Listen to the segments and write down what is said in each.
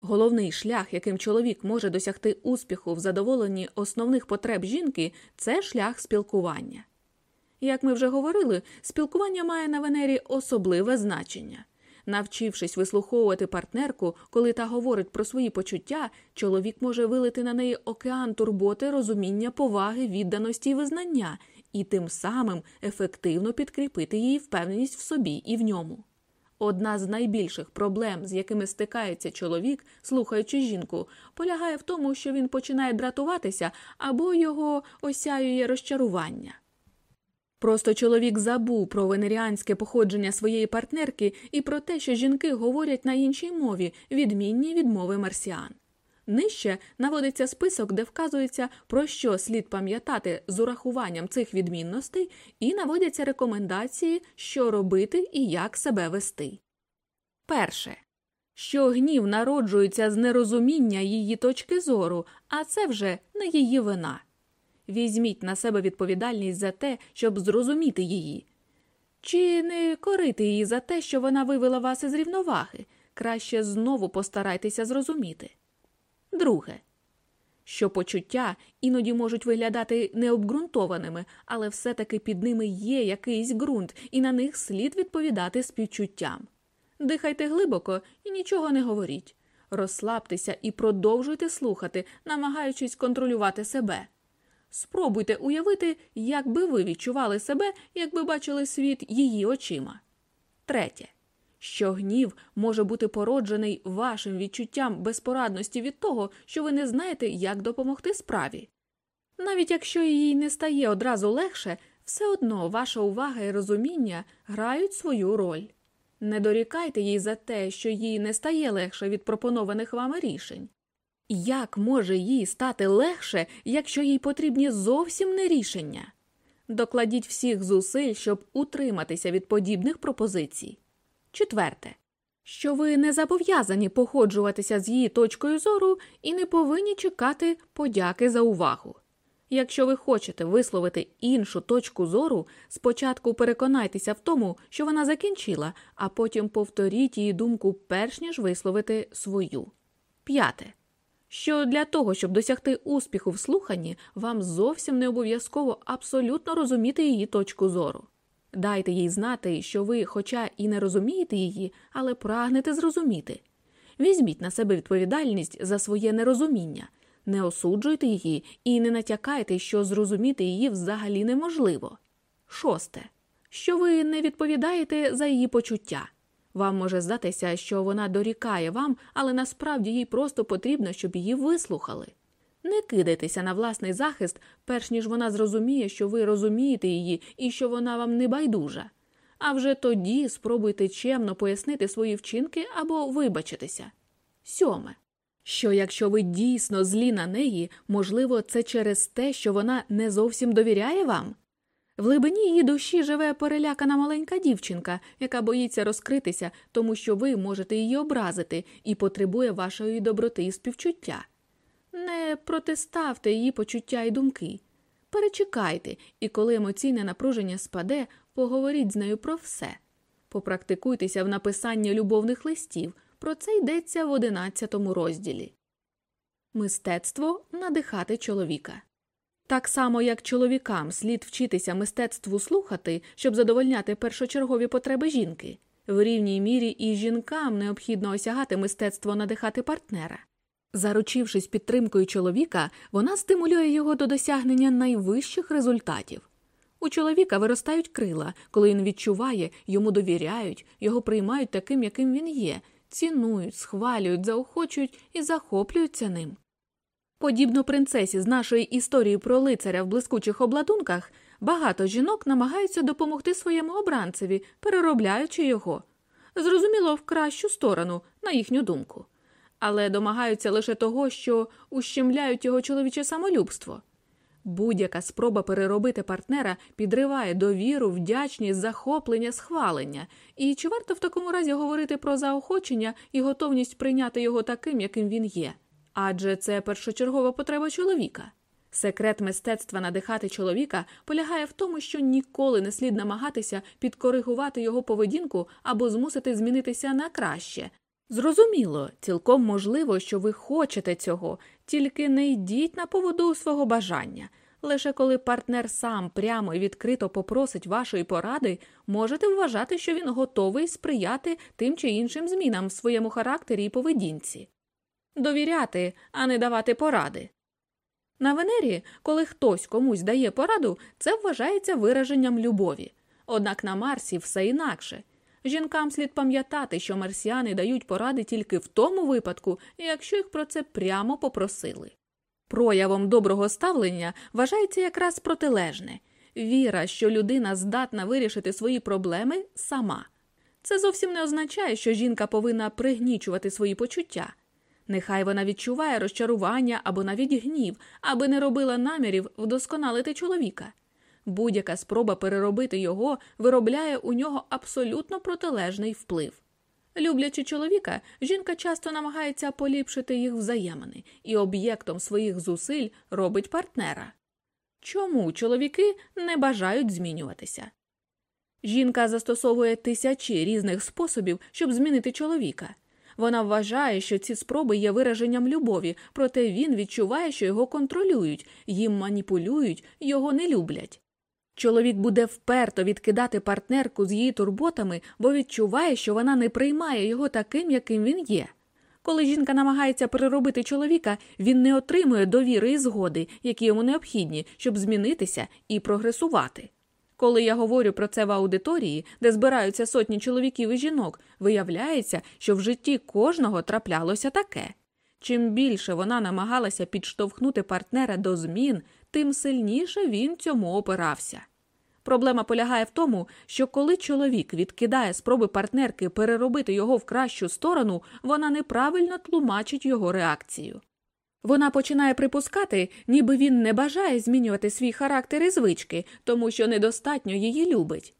Головний шлях, яким чоловік може досягти успіху в задоволенні основних потреб жінки, це шлях спілкування. Як ми вже говорили, спілкування має на Венері особливе значення. Навчившись вислуховувати партнерку, коли та говорить про свої почуття, чоловік може вилити на неї океан турботи, розуміння, поваги, відданості і визнання, і тим самим ефективно підкріпити її впевненість в собі і в ньому. Одна з найбільших проблем, з якими стикається чоловік, слухаючи жінку, полягає в тому, що він починає дратуватися або його осяює розчарування. Просто чоловік забув про венеріанське походження своєї партнерки і про те, що жінки говорять на іншій мові, відмінні від мови марсіан. Нижче наводиться список, де вказується, про що слід пам'ятати з урахуванням цих відмінностей, і наводяться рекомендації, що робити і як себе вести. Перше. Що гнів народжується з нерозуміння її точки зору, а це вже не її вина. Візьміть на себе відповідальність за те, щоб зрозуміти її. Чи не корити її за те, що вона вивела вас із рівноваги, краще знову постарайтеся зрозуміти. Друге, що почуття іноді можуть виглядати необґрунтованими, але все-таки під ними є якийсь ґрунт, і на них слід відповідати співчуттям. Дихайте глибоко і нічого не говоріть. Розслабтеся і продовжуйте слухати, намагаючись контролювати себе. Спробуйте уявити, як би ви відчували себе, якби бачили світ її очима. Третє що гнів може бути породжений вашим відчуттям безпорадності від того, що ви не знаєте, як допомогти справі. Навіть якщо їй не стає одразу легше, все одно ваша увага і розуміння грають свою роль. Не дорікайте їй за те, що їй не стає легше від пропонованих вами рішень. Як може їй стати легше, якщо їй потрібні зовсім не рішення? Докладіть всіх зусиль, щоб утриматися від подібних пропозицій. Четверте, що ви не зобов'язані походжуватися з її точкою зору і не повинні чекати подяки за увагу. Якщо ви хочете висловити іншу точку зору, спочатку переконайтеся в тому, що вона закінчила, а потім повторіть її думку перш ніж висловити свою. П'яте. Що для того, щоб досягти успіху в слуханні, вам зовсім не обов'язково абсолютно розуміти її точку зору. Дайте їй знати, що ви, хоча і не розумієте її, але прагнете зрозуміти. Візьміть на себе відповідальність за своє нерозуміння, не осуджуйте її і не натякайте, що зрозуміти її взагалі неможливо. Шосте. Що ви не відповідаєте за її почуття. Вам може здатися, що вона дорікає вам, але насправді їй просто потрібно, щоб її вислухали. Не кидайтеся на власний захист, перш ніж вона зрозуміє, що ви розумієте її і що вона вам не байдужа. А вже тоді спробуйте чемно пояснити свої вчинки або вибачитися. Сьоме. Що якщо ви дійсно злі на неї, можливо, це через те, що вона не зовсім довіряє вам? В глибині її душі живе перелякана маленька дівчинка, яка боїться розкритися, тому що ви можете її образити і потребує вашої доброти і співчуття. Не протиставте її почуття і думки. Перечекайте, і коли емоційне напруження спаде, поговоріть з нею про все. Попрактикуйтеся в написанні любовних листів. Про це йдеться в одинадцятому розділі. Мистецтво надихати чоловіка. Так само, як чоловікам слід вчитися мистецтву слухати, щоб задовольняти першочергові потреби жінки, в рівній мірі і жінкам необхідно осягати мистецтво надихати партнера. Заручившись підтримкою чоловіка, вона стимулює його до досягнення найвищих результатів. У чоловіка виростають крила, коли він відчуває, йому довіряють, його приймають таким, яким він є, цінують, схвалюють, заохочують і захоплюються ним. Подібно принцесі з нашої історії про лицаря в блискучих обладунках, багато жінок намагаються допомогти своєму обранцеві, переробляючи його. Зрозуміло, в кращу сторону, на їхню думку але домагаються лише того, що ущемляють його чоловіче самолюбство. Будь-яка спроба переробити партнера підриває довіру, вдячність, захоплення, схвалення, і чи варто в такому разі говорити про заохочення і готовність прийняти його таким, яким він є? Адже це першочергова потреба чоловіка. Секрет мистецтва надихати чоловіка полягає в тому, що ніколи не слід намагатися підкоригувати його поведінку або змусити змінитися на краще, Зрозуміло, цілком можливо, що ви хочете цього, тільки не йдіть на поводу свого бажання. Лише коли партнер сам прямо і відкрито попросить вашої поради, можете вважати, що він готовий сприяти тим чи іншим змінам в своєму характері і поведінці. Довіряти, а не давати поради. На Венері, коли хтось комусь дає пораду, це вважається вираженням любові. Однак на Марсі все інакше. Жінкам слід пам'ятати, що марсіани дають поради тільки в тому випадку, якщо їх про це прямо попросили. Проявом доброго ставлення вважається якраз протилежне віра, що людина здатна вирішити свої проблеми сама. Це зовсім не означає, що жінка повинна пригнічувати свої почуття. Нехай вона відчуває розчарування або навіть гнів, аби не робила намірів вдосконалити чоловіка. Будь-яка спроба переробити його виробляє у нього абсолютно протилежний вплив. Люблячи чоловіка, жінка часто намагається поліпшити їх взаємини і об'єктом своїх зусиль робить партнера. Чому чоловіки не бажають змінюватися? Жінка застосовує тисячі різних способів, щоб змінити чоловіка. Вона вважає, що ці спроби є вираженням любові, проте він відчуває, що його контролюють, їм маніпулюють, його не люблять. Чоловік буде вперто відкидати партнерку з її турботами, бо відчуває, що вона не приймає його таким, яким він є. Коли жінка намагається переробити чоловіка, він не отримує довіри і згоди, які йому необхідні, щоб змінитися і прогресувати. Коли я говорю про це в аудиторії, де збираються сотні чоловіків і жінок, виявляється, що в житті кожного траплялося таке. Чим більше вона намагалася підштовхнути партнера до змін, тим сильніше він цьому опирався. Проблема полягає в тому, що коли чоловік відкидає спроби партнерки переробити його в кращу сторону, вона неправильно тлумачить його реакцію. Вона починає припускати, ніби він не бажає змінювати свій характер і звички, тому що недостатньо її любить.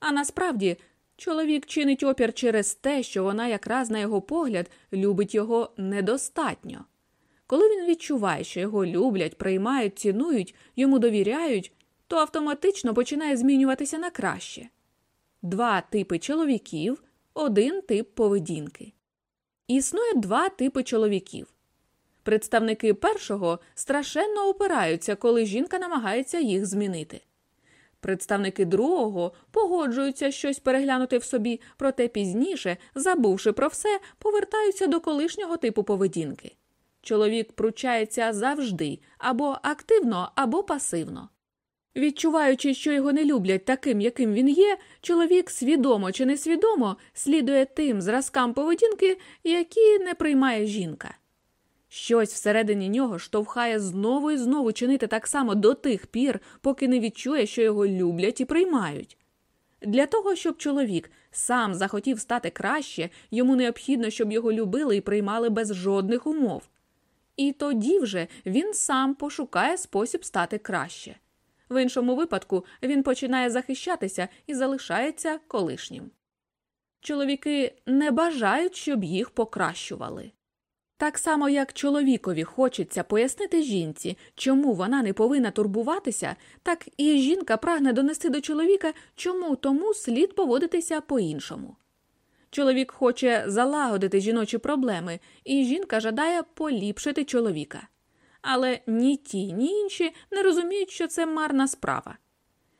А насправді чоловік чинить опір через те, що вона, якраз на його погляд, любить його недостатньо. Коли він відчуває, що його люблять, приймають, цінують, йому довіряють, то автоматично починає змінюватися на краще. Два типи чоловіків, один тип поведінки. Існує два типи чоловіків. Представники першого страшенно опираються, коли жінка намагається їх змінити. Представники другого погоджуються щось переглянути в собі, проте пізніше, забувши про все, повертаються до колишнього типу поведінки. Чоловік пручається завжди або активно, або пасивно. Відчуваючи, що його не люблять таким, яким він є, чоловік свідомо чи несвідомо слідує тим зразкам поведінки, які не приймає жінка. Щось всередині нього штовхає знову і знову чинити так само до тих пір, поки не відчує, що його люблять і приймають. Для того, щоб чоловік сам захотів стати краще, йому необхідно, щоб його любили і приймали без жодних умов. І тоді вже він сам пошукає спосіб стати краще. В іншому випадку він починає захищатися і залишається колишнім. Чоловіки не бажають, щоб їх покращували. Так само, як чоловікові хочеться пояснити жінці, чому вона не повинна турбуватися, так і жінка прагне донести до чоловіка, чому тому слід поводитися по іншому. Чоловік хоче залагодити жіночі проблеми, і жінка жадає поліпшити чоловіка. Але ні ті, ні інші не розуміють, що це марна справа.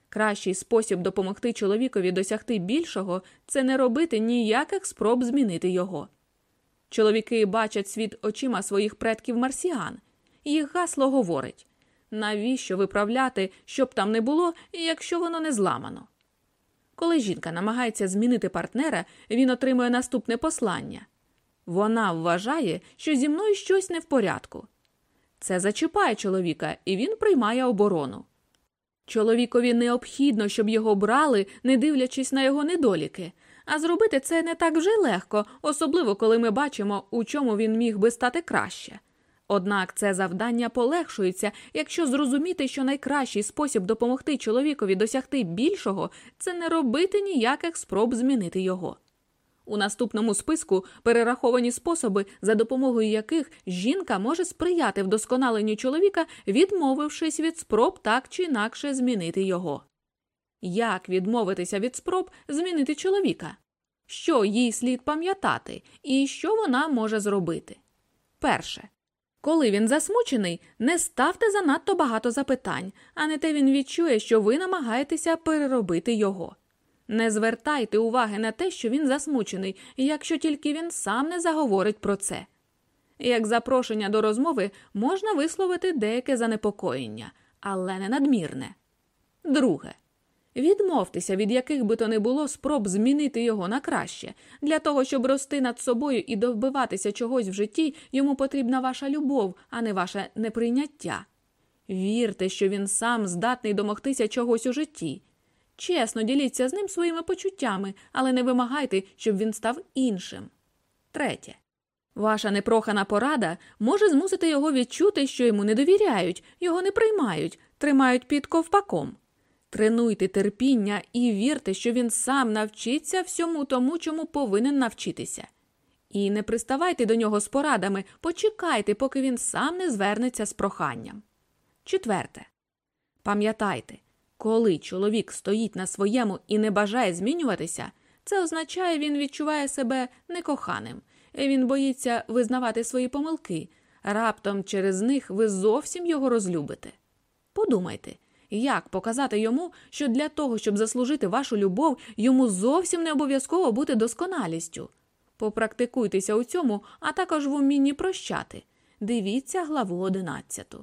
Кращий спосіб допомогти чоловікові досягти більшого це не робити ніяких спроб змінити його. Чоловіки бачать світ очима своїх предків марсіан, їх гасло говорить навіщо виправляти, щоб там не було, якщо воно не зламано. Коли жінка намагається змінити партнера, він отримує наступне послання вона вважає, що зі мною щось не в порядку. Це зачіпає чоловіка, і він приймає оборону. Чоловікові необхідно, щоб його брали, не дивлячись на його недоліки, а зробити це не так вже легко, особливо коли ми бачимо, у чому він міг би стати краще. Однак це завдання полегшується, якщо зрозуміти, що найкращий спосіб допомогти чоловікові досягти більшого це не робити ніяких спроб змінити його. У наступному списку перераховані способи, за допомогою яких жінка може сприяти вдосконаленню чоловіка, відмовившись від спроб так чи інакше змінити його. Як відмовитися від спроб змінити чоловіка? що їй слід пам'ятати і що вона може зробити. Перше. Коли він засмучений, не ставте занадто багато запитань, а не те він відчує, що ви намагаєтеся переробити його. Не звертайте уваги на те, що він засмучений, якщо тільки він сам не заговорить про це. Як запрошення до розмови можна висловити деяке занепокоєння, але не надмірне. Друге. Відмовтеся від яких би то не було спроб змінити його на краще. Для того, щоб рости над собою і довбиватися чогось в житті, йому потрібна ваша любов, а не ваше неприйняття. Вірте, що він сам здатний домогтися чогось у житті. Чесно діліться з ним своїми почуттями, але не вимагайте, щоб він став іншим. Третє. Ваша непрохана порада може змусити його відчути, що йому не довіряють, його не приймають, тримають під ковпаком. Тренуйте терпіння і вірте, що він сам навчиться всьому тому, чому повинен навчитися. І не приставайте до нього з порадами, почекайте, поки він сам не звернеться з проханням. Четверте. Пам'ятайте, коли чоловік стоїть на своєму і не бажає змінюватися, це означає, він відчуває себе некоханим, він боїться визнавати свої помилки. Раптом через них ви зовсім його розлюбите. Подумайте. Як показати йому, що для того, щоб заслужити вашу любов, йому зовсім не обов'язково бути досконалістю? Попрактикуйтеся у цьому, а також в умінні прощати. Дивіться главу 11.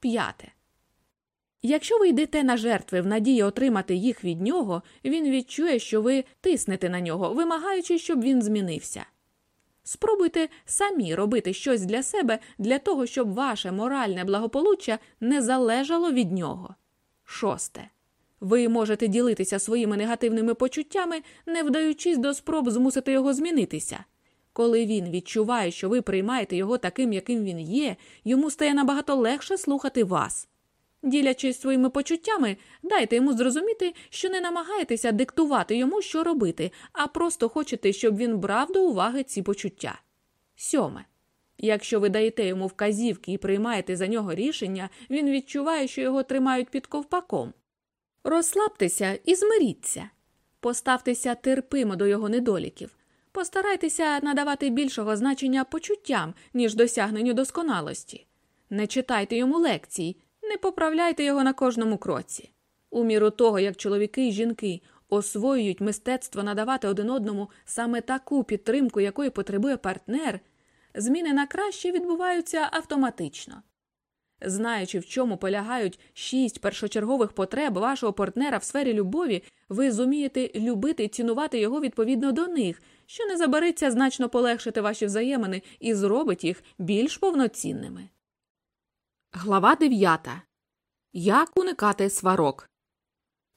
П'яте. Якщо ви йдете на жертви в надії отримати їх від нього, він відчує, що ви тиснете на нього, вимагаючи, щоб він змінився. Спробуйте самі робити щось для себе для того, щоб ваше моральне благополуччя не залежало від нього. Шосте. Ви можете ділитися своїми негативними почуттями, не вдаючись до спроб змусити його змінитися. Коли він відчуває, що ви приймаєте його таким, яким він є, йому стає набагато легше слухати вас. Ділячись своїми почуттями, дайте йому зрозуміти, що не намагаєтеся диктувати йому, що робити, а просто хочете, щоб він брав до уваги ці почуття. Сьоме. Якщо ви даєте йому вказівки і приймаєте за нього рішення, він відчуває, що його тримають під ковпаком. Розслабтеся і змиріться, поставтеся терпимо до його недоліків, постарайтеся надавати більшого значення почуттям, ніж досягненню досконалості. Не читайте йому лекцій, не поправляйте його на кожному кроці. У міру того, як чоловіки і жінки освоюють мистецтво надавати один одному саме таку підтримку, якої потребує партнер, зміни на краще відбуваються автоматично. Знаючи, в чому полягають шість першочергових потреб вашого партнера в сфері любові, ви зумієте любити і цінувати його відповідно до них, що не забариться значно полегшити ваші взаємини і зробить їх більш повноцінними. Глава 9. Як уникати сварок.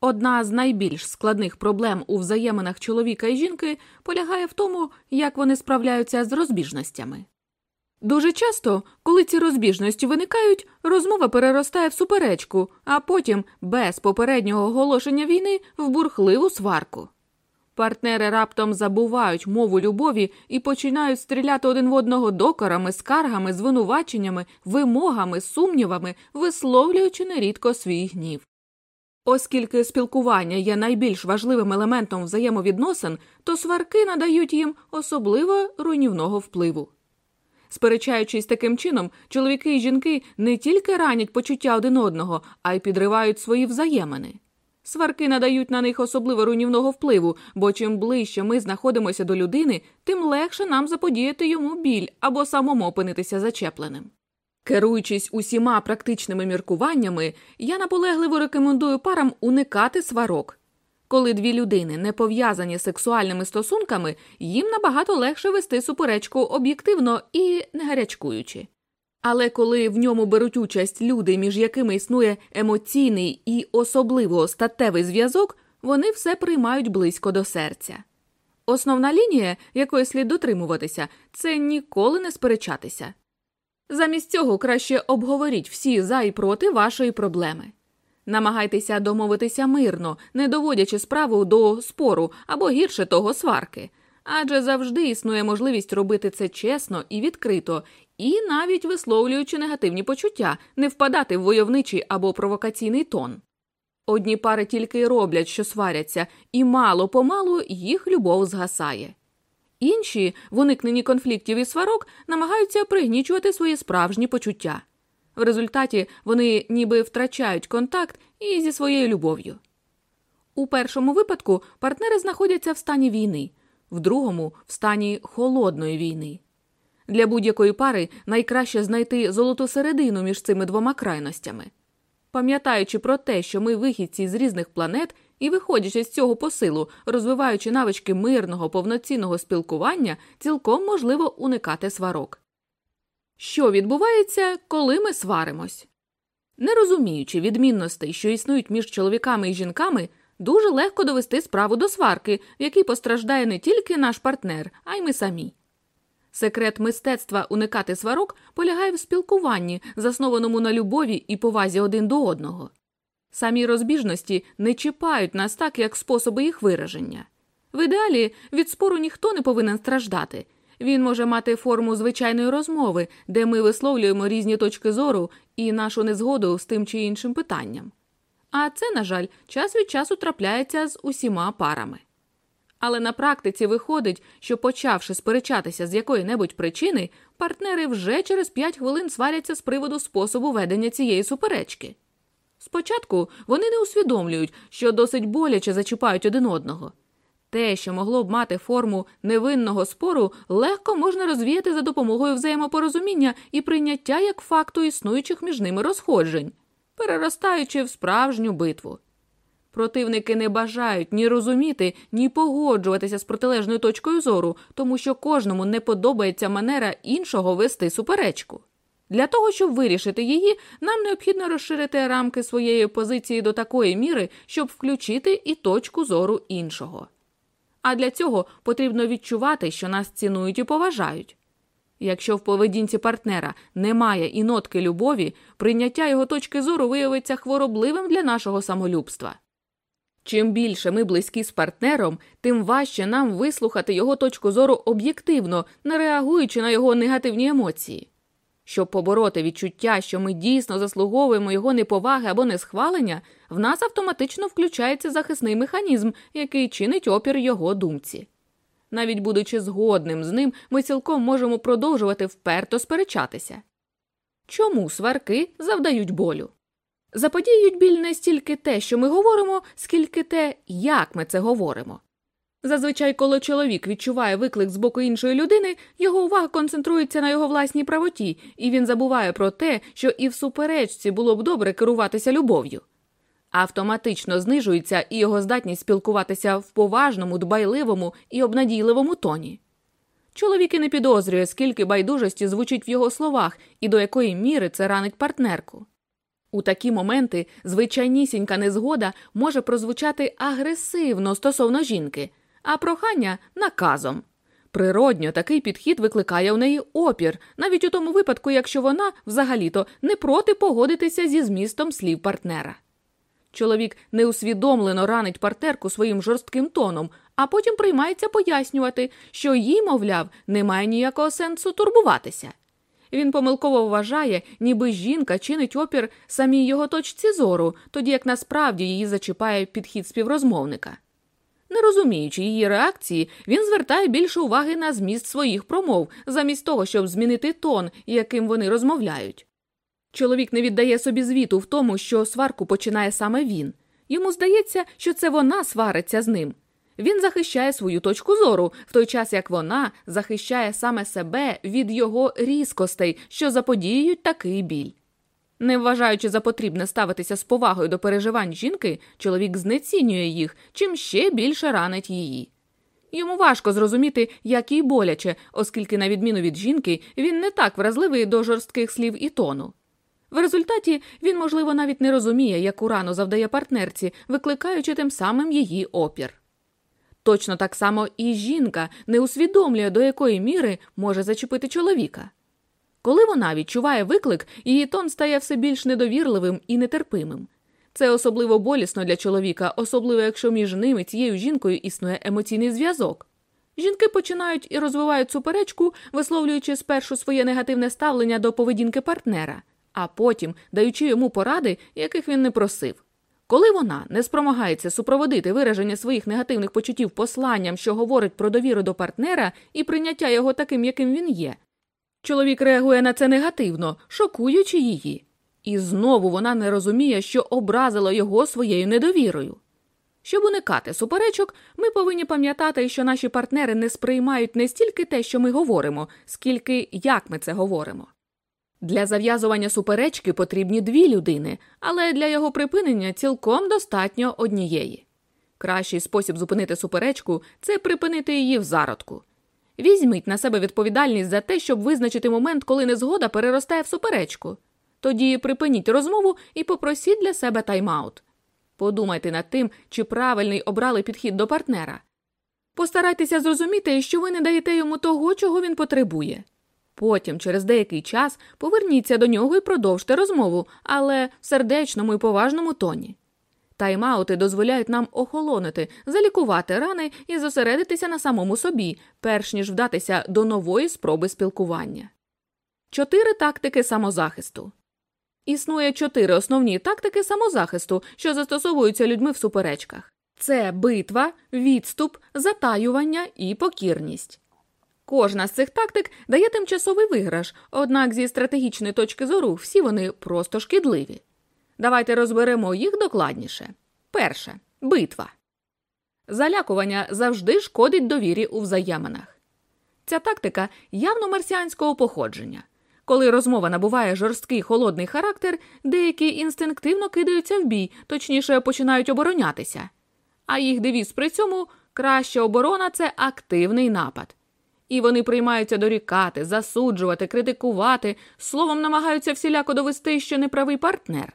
Одна з найбільш складних проблем у взаєминах чоловіка і жінки полягає в тому, як вони справляються з розбіжностями. Дуже часто, коли ці розбіжності виникають, розмова переростає в суперечку, а потім, без попереднього оголошення війни, в бурхливу сварку. Партнери раптом забувають мову любові і починають стріляти один в одного докорами, скаргами, звинуваченнями, вимогами, сумнівами, висловлюючи нерідко свій гнів. Оскільки спілкування є найбільш важливим елементом взаємовідносин, то сварки надають їм особливо руйнівного впливу. Сперечаючись таким чином, чоловіки і жінки не тільки ранять почуття один одного, а й підривають свої взаємини. Сварки надають на них особливо руйнівного впливу, бо чим ближче ми знаходимося до людини, тим легше нам заподіяти йому біль або самому опинитися зачепленим. Керуючись усіма практичними міркуваннями, я наполегливо рекомендую парам уникати сварок. Коли дві людини не пов'язані сексуальними стосунками, їм набагато легше вести суперечку об'єктивно і не гарячкуючи. Але коли в ньому беруть участь люди, між якими існує емоційний і особливо статевий зв'язок, вони все приймають близько до серця. Основна лінія, якої слід дотримуватися, це ніколи не сперечатися. Замість цього краще обговоріть всі за і проти вашої проблеми. Намагайтеся домовитися мирно, не доводячи справу до спору або гірше того сварки, адже завжди існує можливість робити це чесно і відкрито, і навіть висловлюючи негативні почуття, не впадати в войовничий або провокаційний тон. Одні пари тільки й роблять, що сваряться, і мало помалу їх любов згасає. Інші, в уникненні конфліктів і сварок, намагаються пригнічувати свої справжні почуття. В результаті вони ніби втрачають контакт і зі своєю любов'ю. У першому випадку партнери знаходяться в стані війни, в другому в стані холодної війни. Для будь-якої пари найкраще знайти золоту середину між цими двома крайностями. Пам'ятаючи про те, що ми вихідці з різних планет і, виходячи з цього посилу, розвиваючи навички мирного повноцінного спілкування, цілком можливо уникати сварок. Що відбувається, коли ми сваримось? Не розуміючи відмінностей, що існують між чоловіками і жінками, дуже легко довести справу до сварки, в якій постраждає не тільки наш партнер, а й ми самі. Секрет мистецтва уникати сварок полягає в спілкуванні, заснованому на любові і повазі один до одного. Самі розбіжності не чіпають нас так, як способи їх вираження. В ідеалі від спору ніхто не повинен страждати. Він може мати форму звичайної розмови, де ми висловлюємо різні точки зору і нашу незгоду з тим чи іншим питанням. А це, на жаль, час від часу трапляється з усіма парами. Але на практиці виходить, що, почавши сперечатися з якої-небудь причини, партнери вже через 5 хвилин сваряться з приводу способу ведення цієї суперечки. Спочатку вони не усвідомлюють, що досить боляче зачіпають один одного. Те, що могло б мати форму невинного спору, легко можна розвіяти за допомогою взаємопорозуміння і прийняття як факту існуючих між ними розходжень, переростаючи в справжню битву. Противники не бажають ні розуміти, ні погоджуватися з протилежною точкою зору, тому що кожному не подобається манера іншого вести суперечку. Для того, щоб вирішити її, нам необхідно розширити рамки своєї позиції до такої міри, щоб включити і точку зору іншого. А для цього потрібно відчувати, що нас цінують і поважають. Якщо в поведінці партнера немає і нотки любові, прийняття його точки зору виявиться хворобливим для нашого самолюбства. Чим більше ми близькі з партнером, тим важче нам вислухати його точку зору об'єктивно, не реагуючи на його негативні емоції. Щоб побороти відчуття, що ми дійсно заслуговуємо його неповаги або несхвалення, в нас автоматично включається захисний механізм, який чинить опір його думці. Навіть будучи згодним з ним, ми цілком можемо продовжувати вперто сперечатися. Чому сварки завдають болю? Заподіють біль не стільки те, що ми говоримо, скільки те, як ми це говоримо. Зазвичай, коли чоловік відчуває виклик з боку іншої людини, його увага концентрується на його власній правоті, і він забуває про те, що і в суперечці було б добре керуватися любов'ю. Автоматично знижується і його здатність спілкуватися в поважному, дбайливому і обнадійливому тоні. Чоловік і не підозрює, скільки байдужості звучить в його словах і до якої міри це ранить партнерку. У такі моменти звичайнісінька незгода може прозвучати агресивно стосовно жінки, а прохання наказом. Природньо такий підхід викликає у неї опір, навіть у тому випадку, якщо вона взагалі-то не проти погодитися зі змістом слів партнера. Чоловік неусвідомлено ранить партнерку своїм жорстким тоном, а потім приймається пояснювати, що їй, мовляв, немає ніякого сенсу турбуватися. Він помилково вважає, ніби жінка чинить опір самій його точці зору, тоді як насправді її зачіпає підхід співрозмовника. Не розуміючи її реакції, він звертає більше уваги на зміст своїх промов, замість того, щоб змінити тон, яким вони розмовляють. Чоловік не віддає собі звіту в тому, що сварку починає саме він. Йому здається, що це вона свариться з ним. Він захищає свою точку зору, в той час як вона захищає саме себе від його різкостей, що заподіюють такий біль. Не вважаючи за потрібне ставитися з повагою до переживань жінки, чоловік знецінює їх, чим ще більше ранить її. Йому важко зрозуміти, як їй боляче, оскільки, на відміну від жінки, він не так вразливий до жорстких слів і тону. В результаті він, можливо, навіть не розуміє, яку рану завдає партнерці, викликаючи тим самим її опір. Точно так само і жінка не усвідомлює, до якої міри може зачепити чоловіка. Коли вона відчуває виклик, її тон стає все більш недовірливим і нетерпимим. Це особливо болісно для чоловіка, особливо якщо між ними цією жінкою існує емоційний зв'язок. Жінки починають і розвивають суперечку, висловлюючи спершу своє негативне ставлення до поведінки партнера, а потім даючи йому поради, яких він не просив. Коли вона не спромагається супроводити вираження своїх негативних почуттів посланням, що говорить про довіру до партнера і прийняття його таким, яким він є, чоловік реагує на це негативно, шокуючи її. І знову вона не розуміє, що образила його своєю недовірою. Щоб уникати суперечок, ми повинні пам'ятати, що наші партнери не сприймають не стільки те, що ми говоримо, скільки як ми це говоримо. Для зав'язування суперечки потрібні дві людини, але для його припинення цілком достатньо однієї. Кращий спосіб зупинити суперечку це припинити її в зародку. Візьміть на себе відповідальність за те, щоб визначити момент, коли незгода переростає в суперечку. Тоді припиніть розмову і попросіть для себе тайм-аут. Подумайте над тим, чи правильний обрали підхід до партнера. Постарайтеся зрозуміти, що ви не даєте йому того, чого він потребує. Потім, через деякий час, поверніться до нього і продовжте розмову, але в сердечному і поважному тоні. Тайм-аути дозволяють нам охолонити, залікувати рани і зосередитися на самому собі, перш ніж вдатися до нової спроби спілкування. Чотири тактики самозахисту. Існує чотири основні тактики самозахисту, що застосовуються людьми в суперечках це битва, відступ, затаювання і покірність. Кожна з цих тактик дає тимчасовий виграш, однак зі стратегічної точки зору всі вони просто шкідливі. Давайте розберемо їх докладніше. Перше битва. Залякування завжди шкодить довірі у взаєминах. Ця тактика явно марсіанського походження. Коли розмова набуває жорсткий холодний характер, деякі інстинктивно кидаються в бій, точніше починають оборонятися. А їх девіз при цьому краща оборона це активний напад. І вони приймаються дорікати, засуджувати, критикувати, словом, намагаються всіляко довести, що неправий партнер.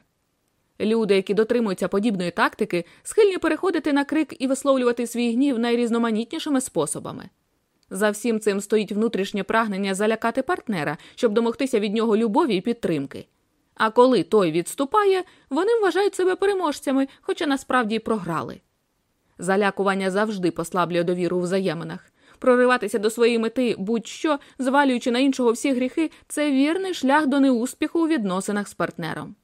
Люди, які дотримуються подібної тактики, схильні переходити на крик і висловлювати свій гнів найрізноманітнішими способами. За всім цим стоїть внутрішнє прагнення залякати партнера, щоб домогтися від нього любові і підтримки. А коли той відступає, вони вважають себе переможцями, хоча насправді й програли. Залякування завжди послаблює довіру у взаєминах. Прориватися до своєї мети будь-що, звалюючи на іншого всі гріхи, це вірний шлях до неуспіху у відносинах з партнером.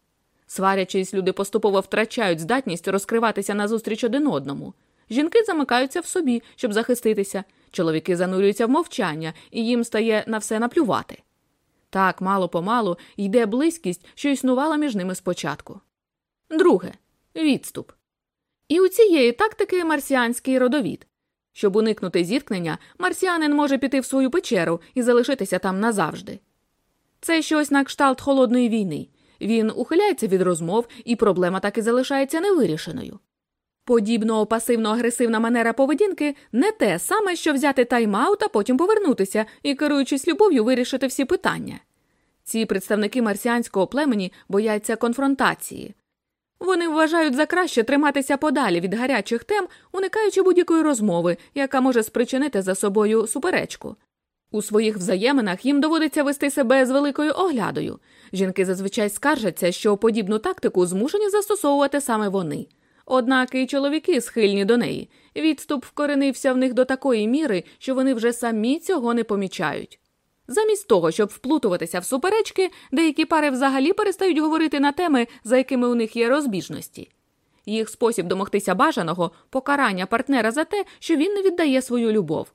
Сварячись, люди поступово втрачають здатність розкриватися назустріч один одному. Жінки замикаються в собі, щоб захиститися, чоловіки занурюються в мовчання, і їм стає на все наплювати. Так мало помалу йде близькість, що існувала між ними спочатку. Друге відступ. І у цієї тактики марсіанський родовід. Щоб уникнути зіткнення, марсіанин може піти в свою печеру і залишитися там назавжди. Це щось на кшталт холодної війни. Він ухиляється від розмов, і проблема так і залишається невирішеною. Подібно пасивно-агресивна манера поведінки не те саме, що взяти тайм-аут, а потім повернутися і, керуючись любов'ю, вирішити всі питання. Ці представники марсіанського племені бояться конфронтації. Вони вважають за краще триматися подалі від гарячих тем, уникаючи будь-якої розмови, яка може спричинити за собою суперечку. У своїх взаєминах їм доводиться вести себе з великою оглядою. Жінки зазвичай скаржаться, що подібну тактику змушені застосовувати саме вони. Однак і чоловіки схильні до неї. Відступ вкоренився в них до такої міри, що вони вже самі цього не помічають. Замість того, щоб вплутуватися в суперечки, деякі пари взагалі перестають говорити на теми, за якими у них є розбіжності. Їх спосіб домогтися бажаного покарання партнера за те, що він не віддає свою любов.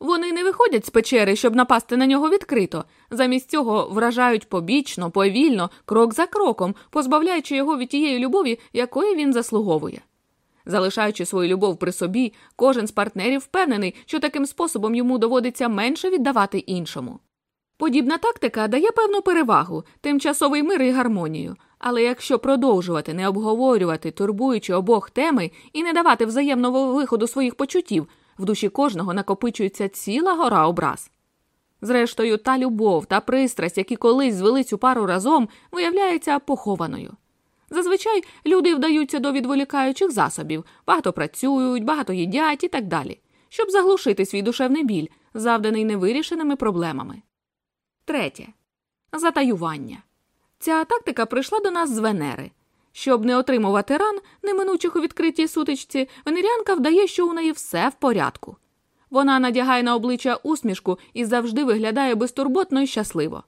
Вони не виходять з печери, щоб напасти на нього відкрито, замість цього вражають побічно, повільно, крок за кроком, позбавляючи його від тієї любові, якої він заслуговує. Залишаючи свою любов при собі, кожен з партнерів впевнений, що таким способом йому доводиться менше віддавати іншому. Подібна тактика дає певну перевагу, тимчасовий мир і гармонію, але якщо продовжувати не обговорювати, турбуючи обох теми і не давати взаємного виходу своїх почуттів, в душі кожного накопичується ціла гора образ. Зрештою, та любов та пристрасть, які колись звели цю пару разом, виявляється похованою. Зазвичай люди вдаються до відволікаючих засобів, багато працюють, багато їдять і так далі, щоб заглушити свій душевний біль, завданий невирішеними проблемами. Третє затаювання. Ця тактика прийшла до нас з Венери. Щоб не отримувати ран, неминучих у відкритій сутичці, венерянка вдає, що у неї все в порядку. Вона надягає на обличчя усмішку і завжди виглядає безтурботно і щасливо.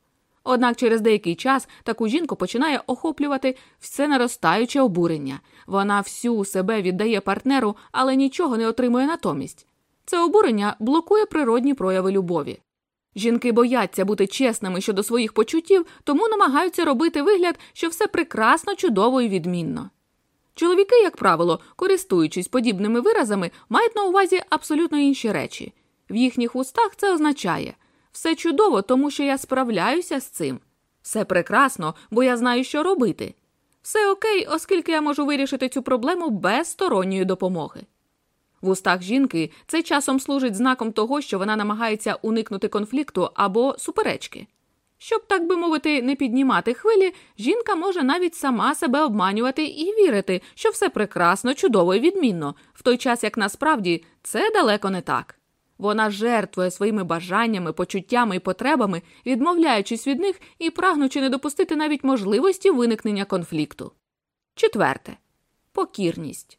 Однак через деякий час таку жінку починає охоплювати все наростаюче обурення. Вона всю себе віддає партнеру, але нічого не отримує натомість. Це обурення блокує природні прояви любові. Жінки бояться бути чесними щодо своїх почуттів, тому намагаються робити вигляд, що все прекрасно, чудово і відмінно. Чоловіки, як правило, користуючись подібними виразами, мають на увазі абсолютно інші речі. В їхніх устах це означає все чудово, тому що я справляюся з цим. Все прекрасно, бо я знаю, що робити. Все окей, оскільки я можу вирішити цю проблему без сторонньої допомоги. В устах жінки це часом служить знаком того, що вона намагається уникнути конфлікту або суперечки. Щоб, так би мовити, не піднімати хвилі, жінка може навіть сама себе обманювати і вірити, що все прекрасно, чудово і відмінно, в той час як насправді це далеко не так. Вона жертвує своїми бажаннями, почуттями і потребами, відмовляючись від них і прагнучи не допустити навіть можливості виникнення конфлікту. Четверте покірність.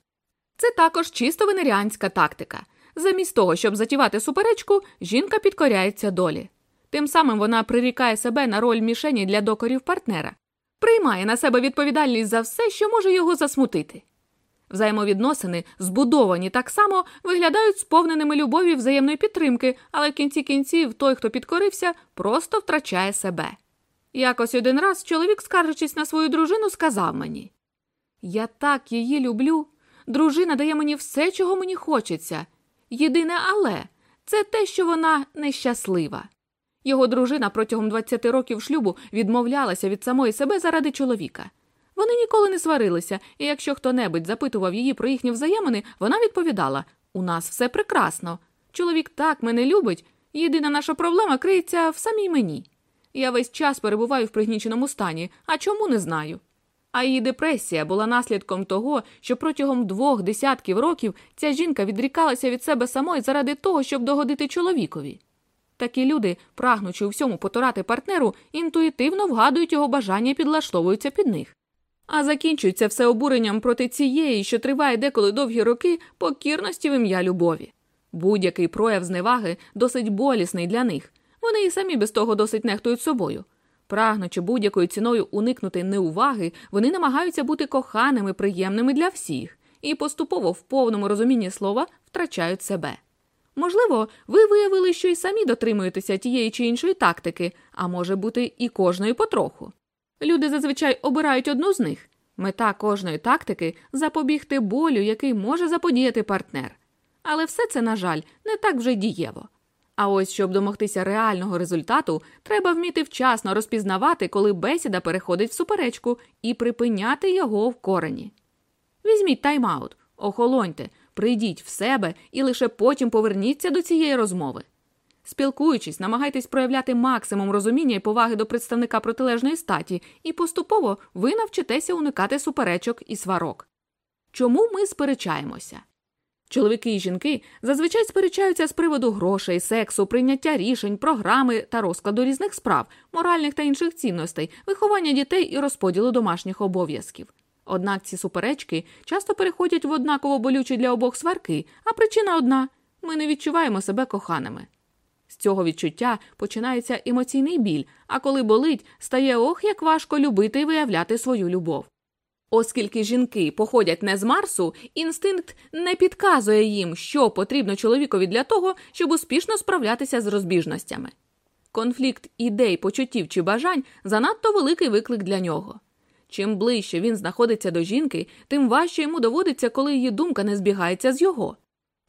Це також чисто венеріанська тактика. Замість того, щоб затівати суперечку, жінка підкоряється долі. Тим самим вона прирікає себе на роль мішені для докорів партнера, приймає на себе відповідальність за все, що може його засмутити. Взаємовідносини, збудовані так само, виглядають сповненими любові взаємної підтримки, але в кінці кінців той, хто підкорився, просто втрачає себе. Якось один раз чоловік, скаржачись на свою дружину, сказав мені Я так її люблю. Дружина дає мені все, чого мені хочеться. Єдине, але це те, що вона нещаслива. Його дружина протягом 20 років шлюбу відмовлялася від самої себе заради чоловіка. Вони ніколи не сварилися, і якщо хто небудь запитував її про їхні взаємини, вона відповідала У нас все прекрасно. Чоловік так мене любить. Єдина наша проблема криється в самій мені. Я весь час перебуваю в пригніченому стані, а чому не знаю. А її депресія була наслідком того, що протягом двох десятків років ця жінка відрікалася від себе самої заради того, щоб догодити чоловікові. Такі люди, прагнучи у всьому потурати партнеру, інтуїтивно вгадують його бажання і підлаштовуються під них. А закінчується все обуренням проти цієї, що триває деколи довгі роки, покірності в ім'я любові. Будь-який прояв зневаги досить болісний для них. Вони і самі без того досить нехтують собою. Прагнучи будь-якою ціною уникнути неуваги, вони намагаються бути коханими, приємними для всіх і поступово в повному розумінні слова втрачають себе. Можливо, ви виявили, що й самі дотримуєтеся тієї чи іншої тактики, а може бути і кожної потроху. Люди зазвичай обирають одну з них. Мета кожної тактики запобігти болю, який може заподіяти партнер. Але все це, на жаль, не так вже дієво. А ось щоб домогтися реального результату, треба вміти вчасно розпізнавати, коли бесіда переходить в суперечку, і припиняти його в корені. Візьміть тайм-аут, охолоньте, прийдіть в себе і лише потім поверніться до цієї розмови. Спілкуючись, намагайтесь проявляти максимум розуміння і поваги до представника протилежної статі, і поступово ви навчитеся уникати суперечок і сварок. Чому ми сперечаємося? Чоловіки і жінки зазвичай сперечаються з приводу грошей, сексу, прийняття рішень, програми та розкладу різних справ, моральних та інших цінностей, виховання дітей і розподілу домашніх обов'язків. Однак ці суперечки часто переходять в однаково болючі для обох сварки, а причина одна ми не відчуваємо себе коханими. З цього відчуття починається емоційний біль, а коли болить, стає ох, як важко любити і виявляти свою любов. Оскільки жінки походять не з Марсу, інстинкт не підказує їм, що потрібно чоловікові для того, щоб успішно справлятися з розбіжностями. Конфлікт ідей, почуттів чи бажань занадто великий виклик для нього. Чим ближче він знаходиться до жінки, тим важче йому доводиться, коли її думка не збігається з його.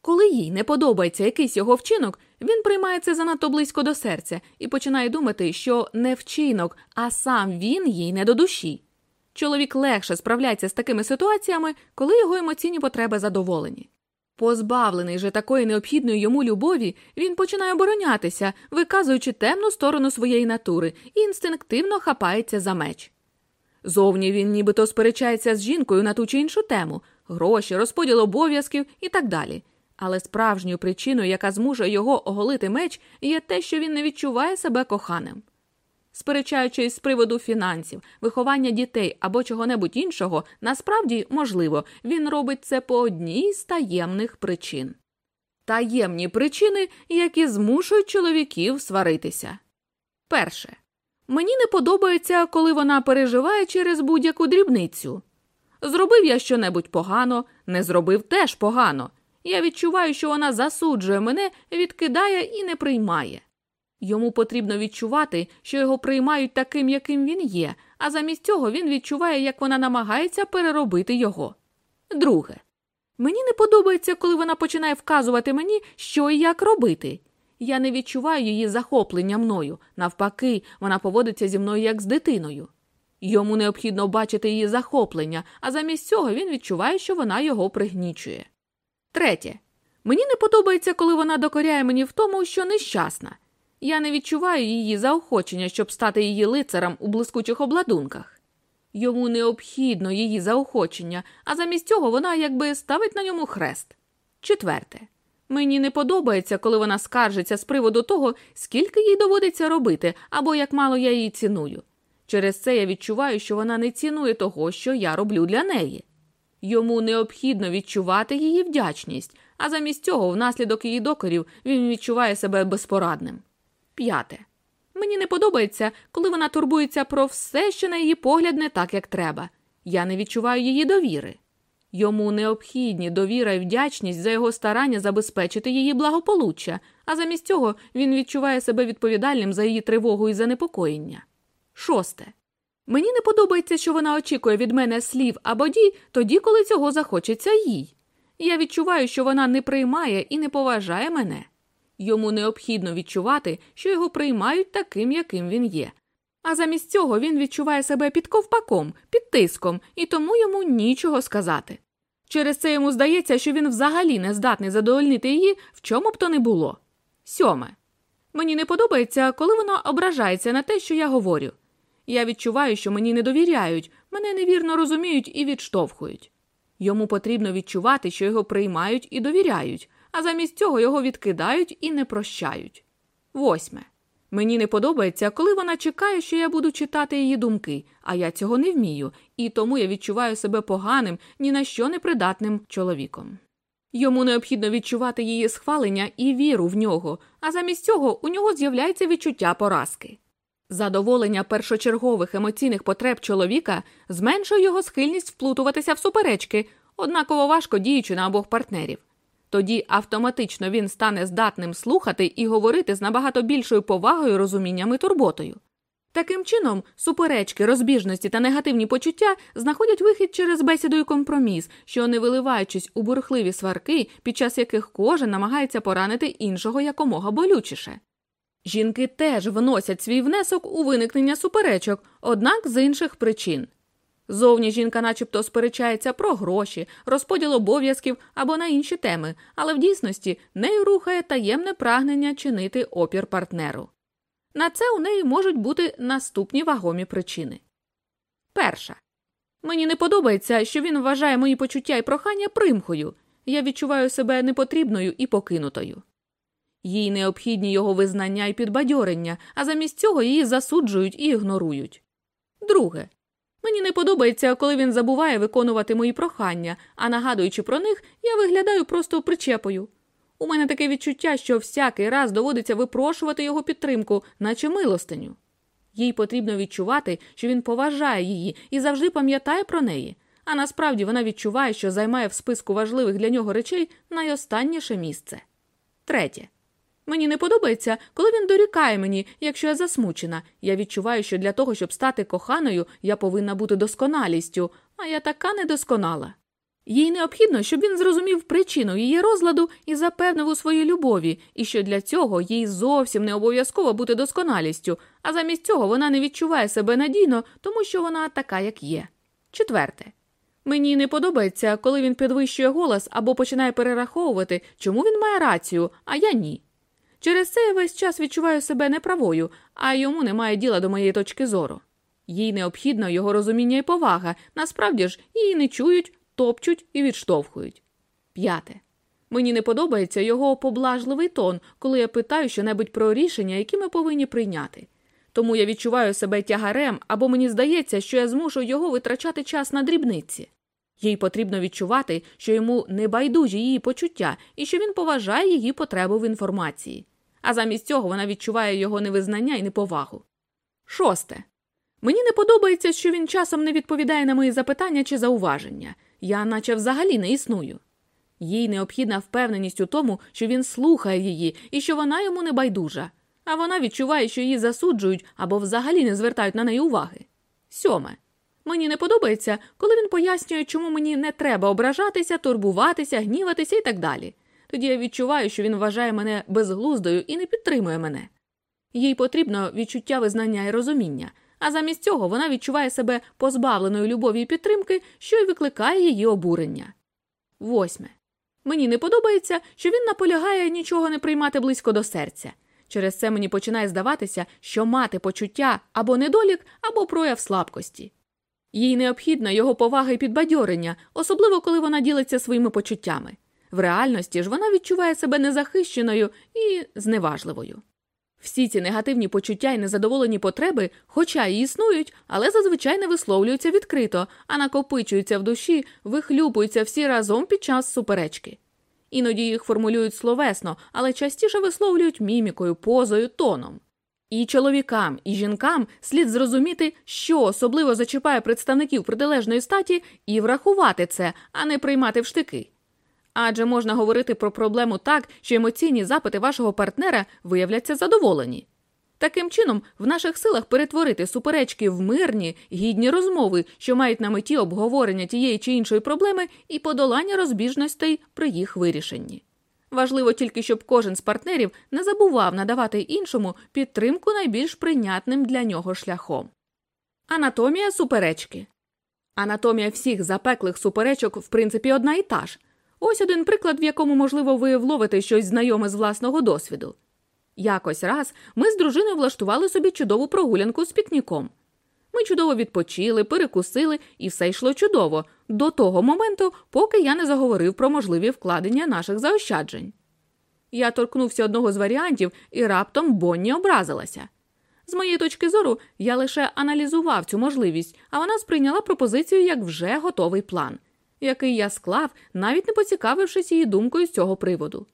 Коли їй не подобається якийсь його вчинок, він приймає це занадто близько до серця і починає думати, що не вчинок, а сам він їй не до душі. Чоловік легше справляється з такими ситуаціями, коли його емоційні потреби задоволені. Позбавлений же такої необхідної йому любові, він починає оборонятися, виказуючи темну сторону своєї натури і інстинктивно хапається за меч. Зовні він нібито сперечається з жінкою на ту чи іншу тему гроші, розподіл обов'язків і так далі. Але справжньою причиною, яка змушує його оголити меч, є те, що він не відчуває себе коханим. Сперечаючись з приводу фінансів, виховання дітей або чого-небудь іншого, насправді можливо, він робить це по одній з таємних причин. Таємні причини, які змушують чоловіків сваритися. Перше Мені не подобається, коли вона переживає через будь-яку дрібницю. Зробив я щонебудь погано, не зробив теж погано. Я відчуваю, що вона засуджує мене, відкидає і не приймає. Йому потрібно відчувати, що його приймають таким, яким він є, а замість цього він відчуває, як вона намагається переробити його. Друге, мені не подобається, коли вона починає вказувати мені, що і як робити. Я не відчуваю її захоплення мною. Навпаки, вона поводиться зі мною як з дитиною. Йому необхідно бачити її захоплення, а замість цього він відчуває, що вона його пригнічує. Третє. Мені не подобається, коли вона докоряє мені в тому, що нещасна. Я не відчуваю її заохочення, щоб стати її лицарем у блискучих обладунках. Йому необхідно її заохочення, а замість цього вона якби ставить на ньому хрест. Четверте. Мені не подобається, коли вона скаржиться з приводу того, скільки їй доводиться робити, або як мало я її ціную. Через це я відчуваю, що вона не цінує того, що я роблю для неї. Йому необхідно відчувати її вдячність, а замість цього, внаслідок її докорів, він відчуває себе безпорадним. П'яте. Мені не подобається, коли вона турбується про все, що на її погляд не так, як треба. Я не відчуваю її довіри. Йому необхідні довіра і вдячність за його старання забезпечити її благополуччя, а замість цього він відчуває себе відповідальним за її тривогу і занепокоєння. Шосте. Мені не подобається, що вона очікує від мене слів або дій тоді, коли цього захочеться їй. Я відчуваю, що вона не приймає і не поважає мене. Йому необхідно відчувати, що його приймають таким, яким він є. А замість цього він відчуває себе під ковпаком, під тиском, і тому йому нічого сказати. Через це йому здається, що він взагалі не здатний задовольнити її, в чому б то не було. Сьоме. Мені не подобається, коли вона ображається на те, що я говорю. Я відчуваю, що мені не довіряють, мене невірно розуміють і відштовхують. Йому потрібно відчувати, що його приймають і довіряють, а замість цього його відкидають і не прощають. Восьме. Мені не подобається, коли вона чекає, що я буду читати її думки, а я цього не вмію, і тому я відчуваю себе поганим, ні на що непридатним чоловіком. Йому необхідно відчувати її схвалення і віру в нього, а замість цього у нього з'являється відчуття поразки. Задоволення першочергових емоційних потреб чоловіка зменшує його схильність вплутуватися в суперечки, однаково важко діючи на обох партнерів. Тоді автоматично він стане здатним слухати і говорити з набагато більшою повагою, розумінням і турботою. Таким чином, суперечки, розбіжності та негативні почуття знаходять вихід через бесіду і компроміс, що не виливаючись у бурхливі сварки, під час яких кожен намагається поранити іншого якомога болючіше. Жінки теж вносять свій внесок у виникнення суперечок, однак з інших причин. Зовні жінка начебто сперечається про гроші, розподіл обов'язків або на інші теми, але в дійсності нею рухає таємне прагнення чинити опір партнеру. На це у неї можуть бути наступні вагомі причини. Перша. Мені не подобається, що він вважає мої почуття і прохання примхою. Я відчуваю себе непотрібною і покинутою. Їй необхідні його визнання і підбадьорення, а замість цього її засуджують і ігнорують. Друге. Мені не подобається, коли він забуває виконувати мої прохання, а нагадуючи про них, я виглядаю просто причепою. У мене таке відчуття, що всякий раз доводиться випрошувати його підтримку, наче милостиню. Їй потрібно відчувати, що він поважає її і завжди пам'ятає про неї, а насправді вона відчуває, що займає в списку важливих для нього речей найостанніше місце. Третє. Мені не подобається, коли він дорікає мені, якщо я засмучена. Я відчуваю, що для того, щоб стати коханою, я повинна бути досконалістю, а я така недосконала. Їй необхідно, щоб він зрозумів причину її розладу і запевнив у своїй любові, і що для цього їй зовсім не обов'язково бути досконалістю, а замість цього вона не відчуває себе надійно, тому що вона така, як є. Четверте. Мені не подобається, коли він підвищує голос або починає перераховувати, чому він має рацію, а я ні. Через це я весь час відчуваю себе неправою, а йому немає діла до моєї точки зору. Їй необхідно його розуміння і повага, насправді ж її не чують, топчуть і відштовхують. П'яте. Мені не подобається його поблажливий тон, коли я питаю щонебудь про рішення, які ми повинні прийняти. Тому я відчуваю себе тягарем, або мені здається, що я змушу його витрачати час на дрібниці. Їй потрібно відчувати, що йому не байдужі її почуття і що він поважає її потребу в інформації. А замість цього вона відчуває його невизнання і неповагу. Шосте. Мені не подобається, що він часом не відповідає на мої запитання чи зауваження. Я, наче взагалі не існую. Їй необхідна впевненість у тому, що він слухає її і що вона йому не байдужа, а вона відчуває, що її засуджують або взагалі не звертають на неї уваги. Сьоме. Мені не подобається, коли він пояснює, чому мені не треба ображатися, турбуватися, гніватися і так далі. Тоді я відчуваю, що він вважає мене безглуздою і не підтримує мене. Їй потрібно відчуття визнання і розуміння, а замість цього вона відчуває себе позбавленою любові і підтримки, що й викликає її обурення. Восьме. Мені не подобається, що він наполягає нічого не приймати близько до серця. Через це мені починає здаватися, що мати почуття або недолік, або прояв слабкості. Їй необхідна його повага і підбадьорення, особливо коли вона ділиться своїми почуттями. В реальності ж вона відчуває себе незахищеною і зневажливою. Всі ці негативні почуття і незадоволені потреби, хоча й існують, але зазвичай не висловлюються відкрито, а накопичуються в душі, вихлюпуються всі разом під час суперечки. Іноді їх формулюють словесно, але частіше висловлюють мімікою, позою, тоном. І чоловікам, і жінкам слід зрозуміти, що особливо зачіпає представників протилежної статі, і врахувати це, а не приймати в штики. Адже можна говорити про проблему так, що емоційні запити вашого партнера виявляться задоволені. Таким чином, в наших силах перетворити суперечки в мирні, гідні розмови, що мають на меті обговорення тієї чи іншої проблеми і подолання розбіжностей при їх вирішенні. Важливо тільки, щоб кожен з партнерів не забував надавати іншому підтримку найбільш прийнятним для нього шляхом. Анатомія суперечки. Анатомія всіх запеклих суперечок, в принципі, одна і та ж. Ось один приклад, в якому, можливо, ви вловите щось знайоме з власного досвіду. Якось раз ми з дружиною влаштували собі чудову прогулянку з пікніком. Ми чудово відпочили, перекусили, і все йшло чудово до того моменту, поки я не заговорив про можливі вкладення наших заощаджень. Я торкнувся одного з варіантів і раптом Бонні образилася. З моєї точки зору, я лише аналізував цю можливість, а вона сприйняла пропозицію як вже готовий план, який я склав, навіть не поцікавившись її думкою з цього приводу.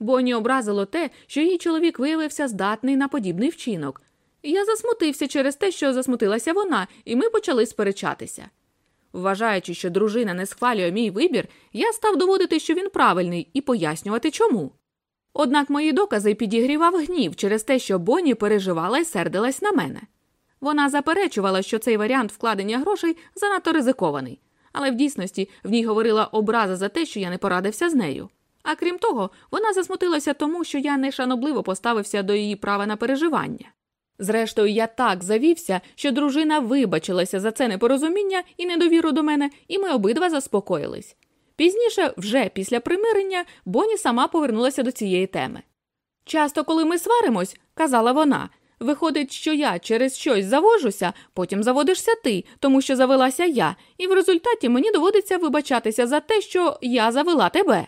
Бонні образило те, що її чоловік виявився здатний на подібний вчинок. Я засмутився через те, що засмутилася вона, і ми почали сперечатися. Вважаючи, що дружина не схвалює мій вибір, я став доводити, що він правильний, і пояснювати чому. Однак мої докази підігрівав гнів через те, що Бонні переживала і сердилась на мене. Вона заперечувала, що цей варіант вкладення грошей занадто ризикований, але в дійсності в ній говорила образа за те, що я не порадився з нею. А крім того, вона засмутилася тому, що я нешанобливо поставився до її права на переживання. Зрештою, я так завівся, що дружина вибачилася за це непорозуміння і недовіру до мене, і ми обидва заспокоїлись. Пізніше, вже після примирення, Боні сама повернулася до цієї теми. Часто, коли ми сваримось, казала вона, виходить, що я через щось завожуся, потім заводишся ти, тому що завелася я, і в результаті мені доводиться вибачатися за те, що я завела тебе.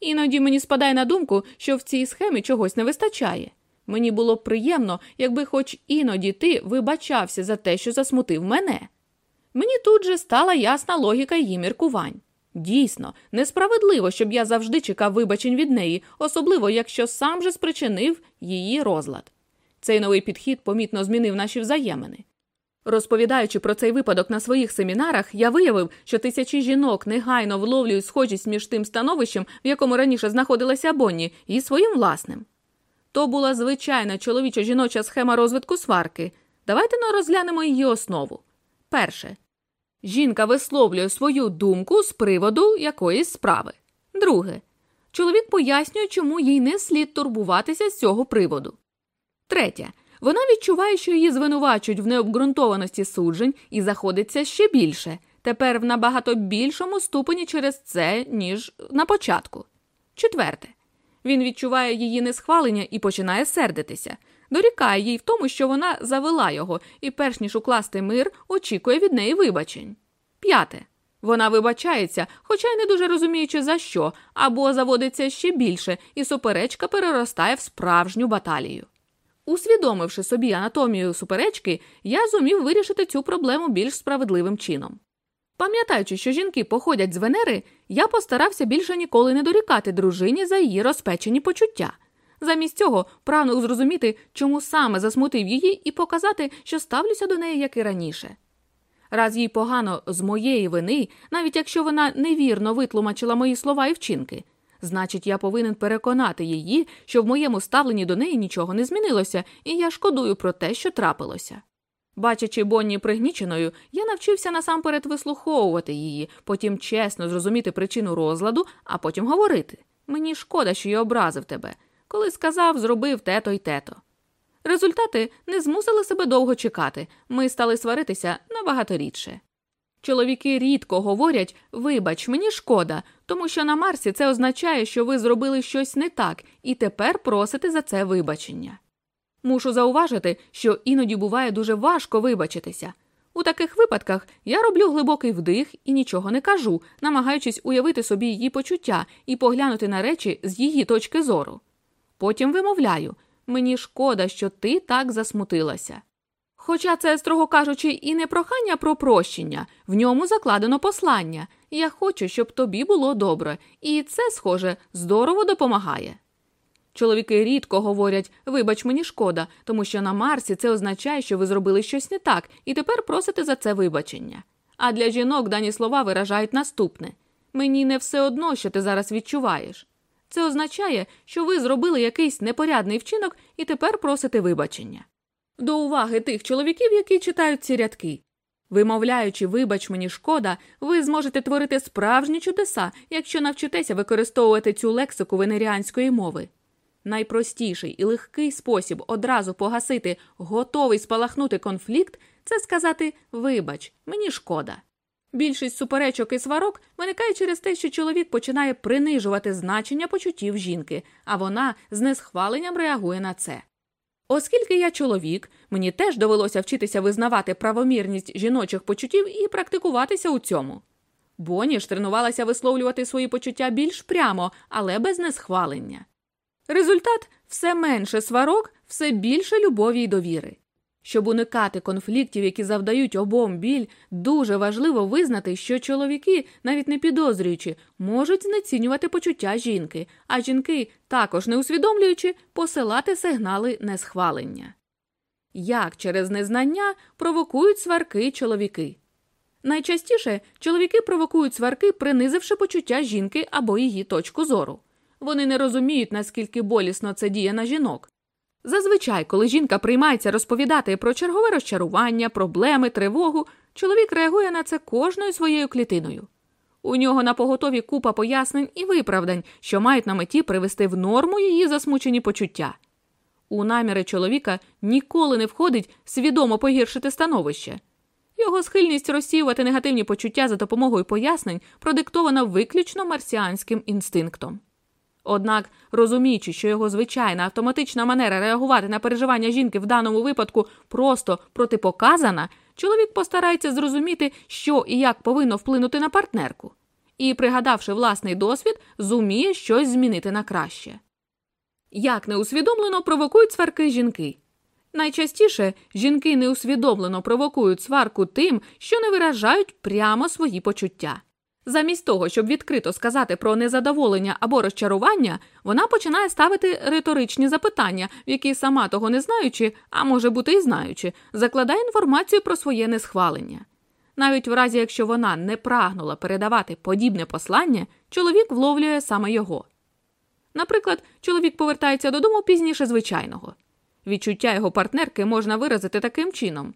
Іноді мені спадає на думку, що в цій схемі чогось не вистачає. Мені було б приємно, якби хоч іноді ти вибачався за те, що засмутив мене. Мені тут же стала ясна логіка її міркувань. Дійсно, несправедливо, щоб я завжди чекав вибачень від неї, особливо якщо сам же спричинив її розлад. Цей новий підхід помітно змінив наші взаємини. Розповідаючи про цей випадок на своїх семінарах, я виявив, що тисячі жінок негайно вловлюють схожість між тим становищем, в якому раніше знаходилася Бонні, і своїм власним. То була звичайна чоловічо жіноча схема розвитку сварки. Давайте но розглянемо її основу. Перше. Жінка висловлює свою думку з приводу якоїсь справи. Друге. Чоловік пояснює, чому їй не слід турбуватися з цього приводу. Третє. Вона відчуває, що її звинувачують в необґрунтованості суджень і заходиться ще більше, тепер в набагато більшому ступені через це, ніж на початку. Четверте. Він відчуває її несхвалення і починає сердитися, дорікає їй в тому, що вона завела його, і, перш ніж укласти мир, очікує від неї вибачень. П'яте. Вона вибачається, хоча й не дуже розуміючи за що, або заводиться ще більше, і суперечка переростає в справжню баталію. Усвідомивши собі анатомію суперечки, я зумів вирішити цю проблему більш справедливим чином. Пам'ятаючи, що жінки походять з Венери, я постарався більше ніколи не дорікати дружині за її розпечені почуття. Замість цього прагнув зрозуміти, чому саме засмутив її, і показати, що ставлюся до неї, як і раніше. Раз їй погано з моєї вини, навіть якщо вона невірно витлумачила мої слова і вчинки, значить, я повинен переконати її, що в моєму ставленні до неї нічого не змінилося, і я шкодую про те, що трапилося. Бачачи Бонні пригніченою, я навчився насамперед вислуховувати її, потім чесно зрозуміти причину розладу, а потім говорити. Мені шкода, що я образив тебе, коли сказав, зробив тето й тето. Результати не змусили себе довго чекати, ми стали сваритися набагато рідше. Чоловіки рідко говорять вибач, мені шкода, тому що на Марсі це означає, що ви зробили щось не так і тепер просите за це вибачення. Мушу зауважити, що іноді буває дуже важко вибачитися. У таких випадках я роблю глибокий вдих і нічого не кажу, намагаючись уявити собі її почуття і поглянути на речі з її точки зору. Потім вимовляю мені шкода, що ти так засмутилася. Хоча це, строго кажучи, і не прохання про прощення, в ньому закладено послання. Я хочу, щоб тобі було добре, і це, схоже, здорово допомагає. Чоловіки рідко говорять вибач мені шкода, тому що на Марсі це означає, що ви зробили щось не так, і тепер просите за це вибачення. А для жінок дані слова виражають наступне мені не все одно, що ти зараз відчуваєш. Це означає, що ви зробили якийсь непорядний вчинок і тепер просите вибачення. До уваги тих чоловіків, які читають ці рядки. Вимовляючи, вибач мені шкода, ви зможете творити справжні чудеса, якщо навчитеся використовувати цю лексику венеріанської мови. Найпростіший і легкий спосіб одразу погасити готовий спалахнути конфлікт це сказати Вибач, мені шкода. Більшість суперечок і сварок виникає через те, що чоловік починає принижувати значення почуттів жінки, а вона з несхваленням реагує на це. Оскільки я чоловік, мені теж довелося вчитися визнавати правомірність жіночих почуттів і практикуватися у цьому. Боні ж тренувалася висловлювати свої почуття більш прямо, але без несхвалення. Результат все менше сварок, все більше любові й довіри. Щоб уникати конфліктів, які завдають обом біль, дуже важливо визнати, що чоловіки, навіть не підозрюючи, можуть знецінювати почуття жінки, а жінки, також не усвідомлюючи, посилати сигнали несхвалення. Як через незнання провокують сварки чоловіки? Найчастіше чоловіки провокують сварки, принизивши почуття жінки або її точку зору. Вони не розуміють, наскільки болісно це діє на жінок. Зазвичай, коли жінка приймається розповідати про чергове розчарування, проблеми, тривогу, чоловік реагує на це кожною своєю клітиною. У нього на поготові купа пояснень і виправдань, що мають на меті привести в норму її засмучені почуття. У наміри чоловіка ніколи не входить свідомо погіршити становище. Його схильність розсіювати негативні почуття за допомогою пояснень продиктована виключно марсіанським інстинктом. Однак, розуміючи, що його звичайна автоматична манера реагувати на переживання жінки в даному випадку просто протипоказана, чоловік постарається зрозуміти, що і як повинно вплинути на партнерку, і, пригадавши власний досвід, зуміє щось змінити на краще. Як неусвідомлено провокують сварки жінки. Найчастіше жінки неусвідомлено провокують сварку тим, що не виражають прямо свої почуття. Замість того, щоб відкрито сказати про незадоволення або розчарування, вона починає ставити риторичні запитання, в які сама того не знаючи, а може бути і знаючи, закладає інформацію про своє несхвалення. Навіть в разі, якщо вона не прагнула передавати подібне послання, чоловік вловлює саме його. Наприклад, чоловік повертається додому пізніше звичайного. Відчуття його партнерки можна виразити таким чином.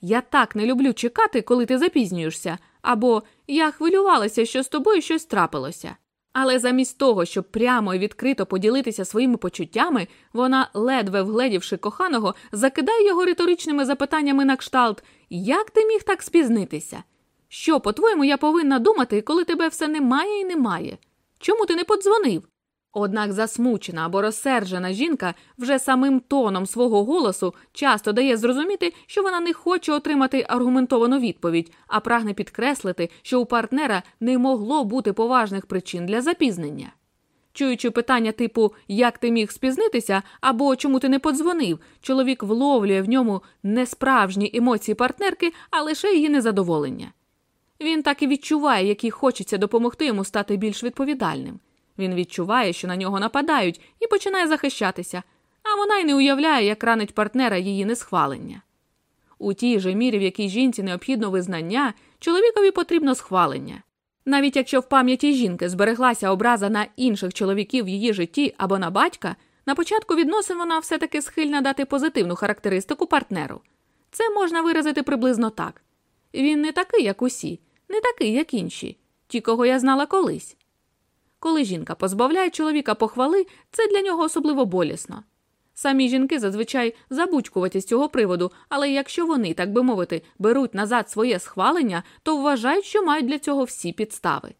Я так не люблю чекати, коли ти запізнюєшся, або я хвилювалася, що з тобою щось трапилося. Але замість того, щоб прямо і відкрито поділитися своїми почуттями, вона, ледве вгледівши коханого, закидає його риторичними запитаннями на кшталт Як ти міг так спізнитися? Що, по-твоєму, я повинна думати, коли тебе все немає і немає? Чому ти не подзвонив? Однак засмучена або розсержена жінка вже самим тоном свого голосу часто дає зрозуміти, що вона не хоче отримати аргументовану відповідь, а прагне підкреслити, що у партнера не могло бути поважних причин для запізнення. Чуючи питання типу Як ти міг спізнитися або чому ти не подзвонив, чоловік вловлює в ньому не справжні емоції партнерки, а лише її незадоволення. Він так і відчуває, який хочеться допомогти йому стати більш відповідальним. Він відчуває, що на нього нападають, і починає захищатися, а вона й не уявляє, як ранить партнера її несхвалення. У тій же мірі, в якій жінці необхідно визнання, чоловікові потрібно схвалення. Навіть якщо в пам'яті жінки збереглася образа на інших чоловіків в її житті або на батька, на початку відносин вона все таки схильна дати позитивну характеристику партнеру. Це можна виразити приблизно так він не такий, як усі, не такий, як інші, ті, кого я знала колись. Коли жінка позбавляє чоловіка похвали, це для нього особливо болісно. Самі жінки зазвичай забудькуваті з цього приводу, але якщо вони, так би мовити, беруть назад своє схвалення, то вважають, що мають для цього всі підстави.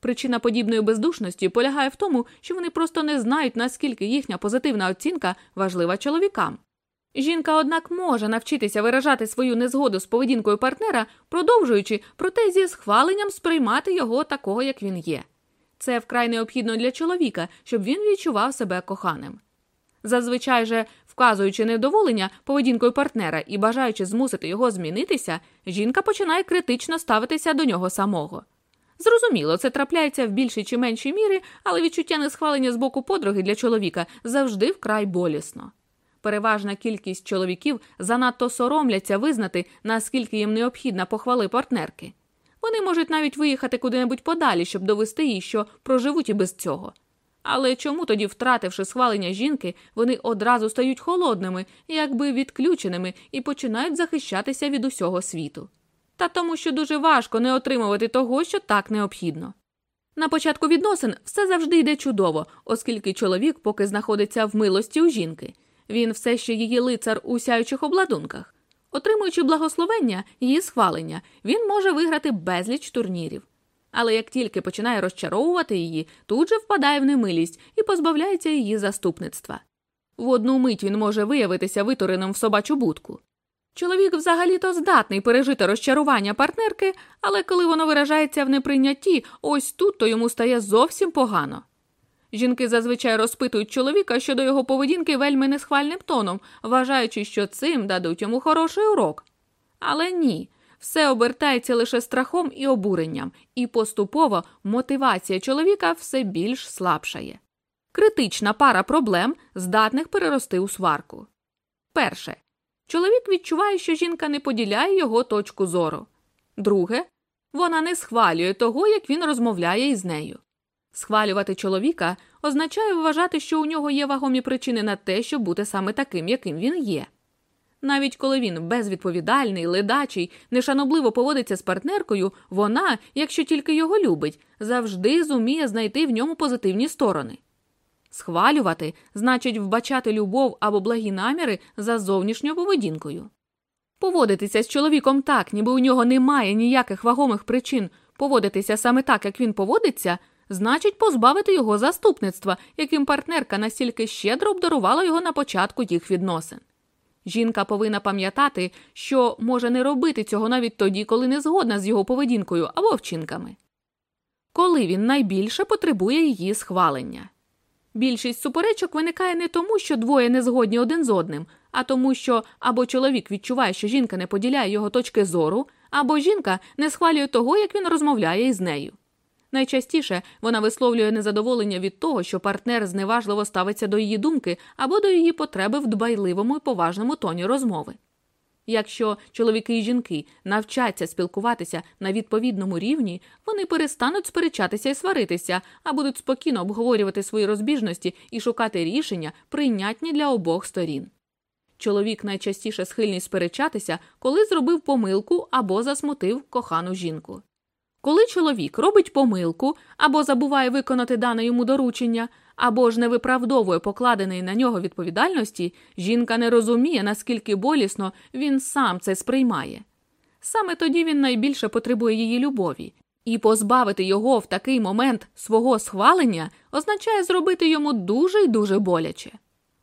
Причина подібної бездушності полягає в тому, що вони просто не знають, наскільки їхня позитивна оцінка важлива чоловікам. Жінка, однак, може навчитися виражати свою незгоду з поведінкою партнера, продовжуючи, проте зі схваленням сприймати його такого, як він є. Це вкрай необхідно для чоловіка, щоб він відчував себе коханим. Зазвичай же, вказуючи невдоволення поведінкою партнера і бажаючи змусити його змінитися, жінка починає критично ставитися до нього самого. Зрозуміло, це трапляється в більшій чи меншій мірі, але відчуття несхвалення з боку подруги для чоловіка завжди вкрай болісно. Переважна кількість чоловіків занадто соромляться визнати, наскільки їм необхідна похвали партнерки. Вони можуть навіть виїхати куди-небудь подалі, щоб довести їй, що проживуть і без цього. Але чому тоді, втративши схвалення жінки, вони одразу стають холодними, якби відключеними, і починають захищатися від усього світу? Та тому, що дуже важко не отримувати того, що так необхідно. На початку відносин все завжди йде чудово, оскільки чоловік поки знаходиться в милості у жінки. Він все ще її лицар у сяючих обладунках. Отримуючи благословення, її схвалення, він може виграти безліч турнірів. Але як тільки починає розчаровувати її, тут же впадає в немилість і позбавляється її заступництва. В одну мить він може виявитися витуреним в собачу будку. Чоловік взагалі-то здатний пережити розчарування партнерки, але коли воно виражається в неприйнятті, ось тут то йому стає зовсім погано. Жінки зазвичай розпитують чоловіка щодо його поведінки вельми несхвальним тоном, вважаючи, що цим дадуть йому хороший урок. Але ні, все обертається лише страхом і обуренням, і поступово мотивація чоловіка все більш слабшає. Критична пара проблем, здатних перерости у сварку. Перше. Чоловік відчуває, що жінка не поділяє його точку зору. Друге, вона не схвалює того, як він розмовляє із нею. Схвалювати чоловіка означає вважати, що у нього є вагомі причини на те, щоб бути саме таким, яким він є. Навіть коли він безвідповідальний, ледачий, нешанобливо поводиться з партнеркою, вона, якщо тільки його любить, завжди зуміє знайти в ньому позитивні сторони. Схвалювати значить вбачати любов або благі наміри за зовнішньою поведінкою. Поводитися з чоловіком так, ніби у нього немає ніяких вагомих причин поводитися саме так, як він поводиться, значить позбавити його заступництва, яким партнерка настільки щедро обдарувала його на початку їх відносин. Жінка повинна пам'ятати, що може не робити цього навіть тоді, коли не згодна з його поведінкою або вчинками. Коли він найбільше потребує її схвалення. Більшість суперечок виникає не тому, що двоє не згодні один з одним, а тому, що або чоловік відчуває, що жінка не поділяє його точки зору, або жінка не схвалює того, як він розмовляє із нею. Найчастіше вона висловлює незадоволення від того, що партнер зневажливо ставиться до її думки або до її потреби в дбайливому і поважному тоні розмови. Якщо чоловіки і жінки навчаться спілкуватися на відповідному рівні, вони перестануть сперечатися і сваритися, а будуть спокійно обговорювати свої розбіжності і шукати рішення, прийнятні для обох сторін. Чоловік найчастіше схильний сперечатися, коли зробив помилку або засмутив кохану жінку. Коли чоловік робить помилку або забуває виконати дане йому доручення, або ж не виправдовує покладеної на нього відповідальності, жінка не розуміє, наскільки болісно він сам це сприймає. Саме тоді він найбільше потребує її любові, і позбавити його в такий момент свого схвалення означає зробити йому дуже й дуже боляче.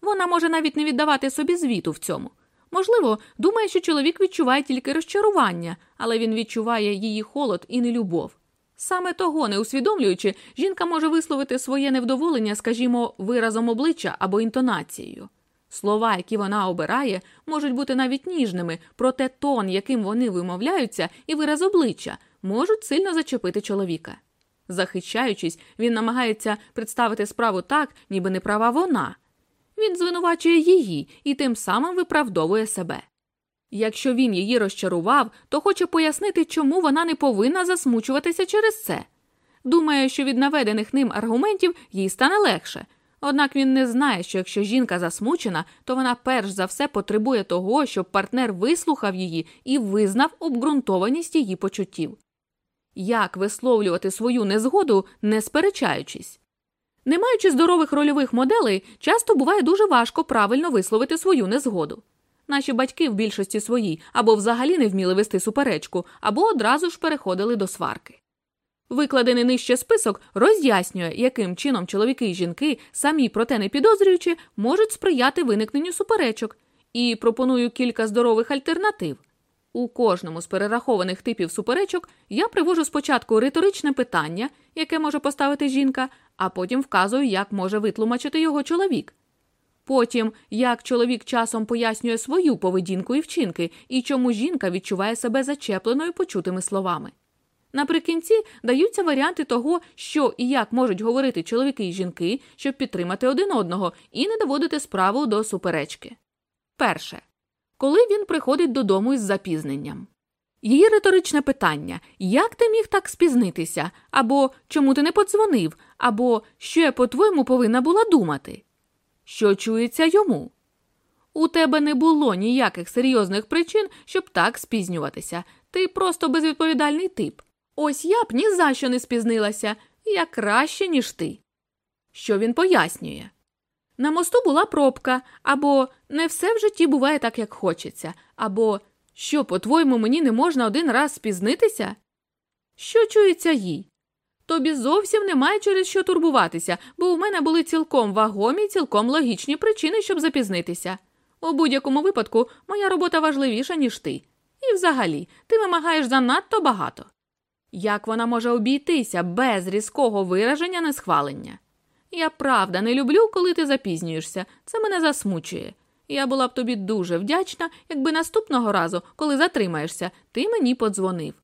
Вона може навіть не віддавати собі звіту в цьому. Можливо, думає, що чоловік відчуває тільки розчарування, але він відчуває її холод і нелюбов. Саме того, не усвідомлюючи, жінка може висловити своє невдоволення, скажімо, виразом обличчя або інтонацією. Слова, які вона обирає, можуть бути навіть ніжними, проте тон, яким вони вимовляються, і вираз обличчя можуть сильно зачепити чоловіка. Захищаючись, він намагається представити справу так, ніби не права вона. Він звинувачує її і тим самим виправдовує себе. Якщо він її розчарував, то хоче пояснити, чому вона не повинна засмучуватися через це. Думає, що від наведених ним аргументів їй стане легше. Однак він не знає, що якщо жінка засмучена, то вона перш за все потребує того, щоб партнер вислухав її і визнав обґрунтованість її почуттів. Як висловлювати свою незгоду, не сперечаючись? Не маючи здорових рольових моделей, часто буває дуже важко правильно висловити свою незгоду. Наші батьки в більшості своїй або взагалі не вміли вести суперечку, або одразу ж переходили до сварки. Викладений нижче список роз'яснює, яким чином чоловіки і жінки, самі проте не підозрюючи, можуть сприяти виникненню суперечок, і пропоную кілька здорових альтернатив. У кожному з перерахованих типів суперечок я привожу спочатку риторичне питання, яке може поставити жінка, а потім вказую, як може витлумачити його чоловік. Потім, як чоловік часом пояснює свою поведінку і вчинки, і чому жінка відчуває себе зачепленою почутими словами. Наприкінці даються варіанти того, що і як можуть говорити чоловіки і жінки, щоб підтримати один одного і не доводити справу до суперечки. Перше. Коли він приходить додому із запізненням. Її риторичне питання як ти міг так спізнитися? Або чому ти не подзвонив, або що я, по-твоєму, повинна була думати? Що чується йому? У тебе не було ніяких серйозних причин, щоб так спізнюватися. Ти просто безвідповідальний тип. Ось я б ні за що не спізнилася, я краще, ніж ти. Що він пояснює? На мосту була пробка, або не все в житті буває так, як хочеться, або що, по-твоєму, мені не можна один раз спізнитися? Що чується їй? Тобі зовсім немає через що турбуватися, бо у мене були цілком вагомі, цілком логічні причини, щоб запізнитися. У будь-якому випадку моя робота важливіша, ніж ти. І взагалі, ти вимагаєш занадто багато. Як вона може обійтися без різкого вираження несхвалення? Я правда не люблю, коли ти запізнюєшся, це мене засмучує. Я була б тобі дуже вдячна, якби наступного разу, коли затримаєшся, ти мені подзвонив.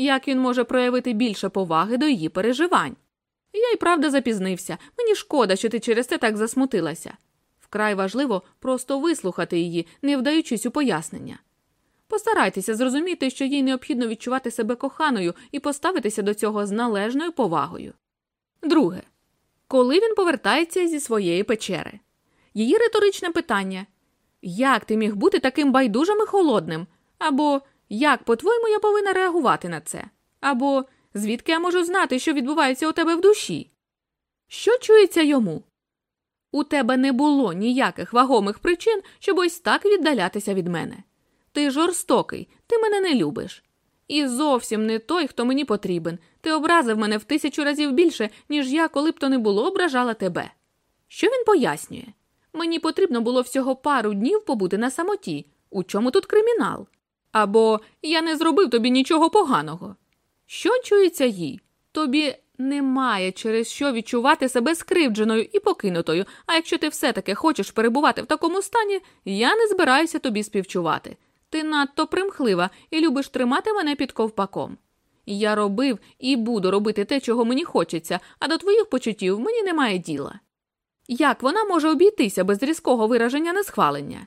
Як він може проявити більше поваги до її переживань? Я й правда запізнився. Мені шкода, що ти через це так засмутилася. Вкрай важливо просто вислухати її, не вдаючись у пояснення. Постарайтеся зрозуміти, що їй необхідно відчувати себе коханою і поставитися до цього з належною повагою. Друге. Коли він повертається зі своєї печери, її риторичне питання як ти міг бути таким байдужим і холодним? Або як, по-твоєму, я повинна реагувати на це? Або звідки я можу знати, що відбувається у тебе в душі? Що чується йому? У тебе не було ніяких вагомих причин, щоб ось так віддалятися від мене. Ти жорстокий, ти мене не любиш. І зовсім не той, хто мені потрібен. Ти образив мене в тисячу разів більше, ніж я, коли б то не було, ображала тебе. Що він пояснює? Мені потрібно було всього пару днів побути на самоті. У чому тут кримінал? Або я не зробив тобі нічого поганого. Що чується їй? Тобі немає через що відчувати себе скривдженою і покинутою, а якщо ти все таки хочеш перебувати в такому стані, я не збираюся тобі співчувати. Ти надто примхлива і любиш тримати мене під ковпаком. Я робив і буду робити те, чого мені хочеться, а до твоїх почуттів мені немає діла. Як вона може обійтися без різкого вираження несхвалення?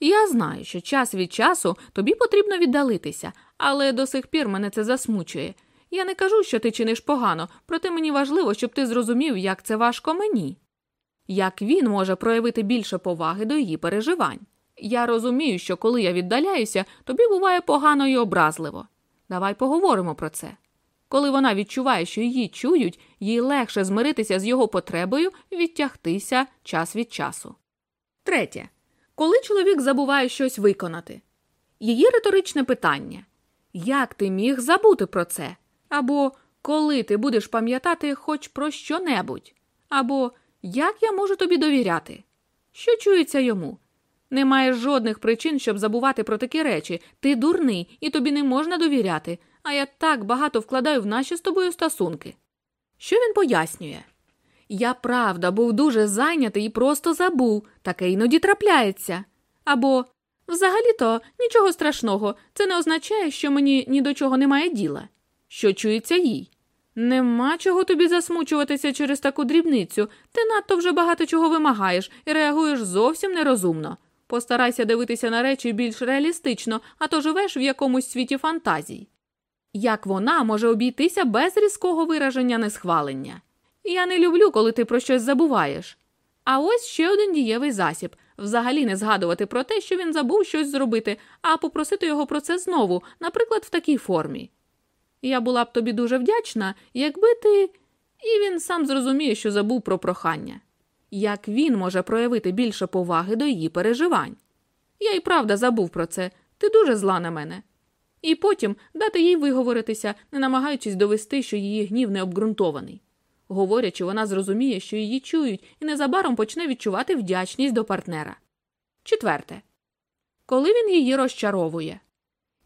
Я знаю, що час від часу тобі потрібно віддалитися, але до сих пір мене це засмучує. Я не кажу, що ти чиниш погано, проте мені важливо, щоб ти зрозумів, як це важко мені. Як він може проявити більше поваги до її переживань? Я розумію, що коли я віддаляюся, тобі буває погано і образливо. Давай поговоримо про це. Коли вона відчуває, що її чують, їй легше змиритися з його потребою відтягтися час від часу. Третє. Коли чоловік забуває щось виконати. Її риторичне питання як ти міг забути про це? Або коли ти будеш пам'ятати хоч про що-небудь? Або як я можу тобі довіряти? Що чується йому? Немає жодних причин, щоб забувати про такі речі. Ти дурний, і тобі не можна довіряти, а я так багато вкладаю в наші з тобою стосунки. Що він пояснює? Я правда був дуже зайнятий і просто забув, таке іноді трапляється. Або взагалі-то нічого страшного, це не означає, що мені ні до чого немає діла. Що чується їй? Нема чого тобі засмучуватися через таку дрібницю. Ти надто вже багато чого вимагаєш і реагуєш зовсім нерозумно. Постарайся дивитися на речі більш реалістично, а то живеш в якомусь світі фантазій. Як вона може обійтися без різкого вираження несхвалення? Я не люблю, коли ти про щось забуваєш. А ось ще один дієвий засіб взагалі не згадувати про те, що він забув щось зробити, а попросити його про це знову, наприклад, в такій формі. Я була б тобі дуже вдячна, якби ти. І він сам зрозуміє, що забув про прохання. Як він може проявити більше поваги до її переживань? Я й правда забув про це, ти дуже зла на мене. І потім дати їй виговоритися, не намагаючись довести, що її гнів не обґрунтований. Говорячи, вона зрозуміє, що її чують, і незабаром почне відчувати вдячність до партнера. Четверте. Коли він її розчаровує,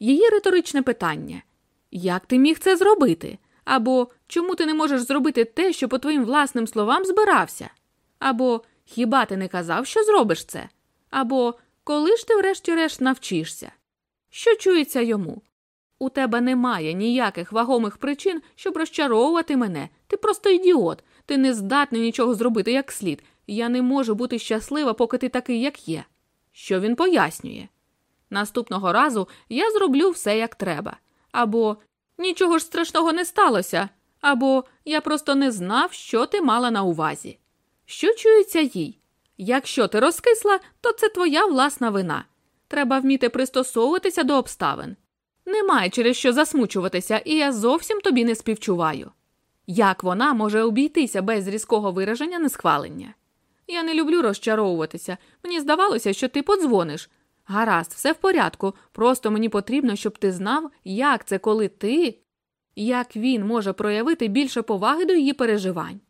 її риторичне питання Як ти міг це зробити? Або чому ти не можеш зробити те, що по твоїм власним словам збирався? Або хіба ти не казав, що зробиш це? Або коли ж ти, врешті-решт, навчишся? Що чується йому? У тебе немає ніяких вагомих причин, щоб розчаровувати мене. Ти просто ідіот, ти не здатний нічого зробити як слід. Я не можу бути щаслива, поки ти такий, як є. Що він пояснює? Наступного разу я зроблю все як треба. Або нічого ж страшного не сталося, або я просто не знав, що ти мала на увазі. Що чується їй? Якщо ти розкисла, то це твоя власна вина. Треба вміти пристосовуватися до обставин. Немає через що засмучуватися, і я зовсім тобі не співчуваю. Як вона може обійтися без різкого вираження несхвалення? Я не люблю розчаровуватися. Мені здавалося, що ти подзвониш. Гаразд, все в порядку. Просто мені потрібно, щоб ти знав, як це, коли ти, як він може проявити більше поваги до її переживань.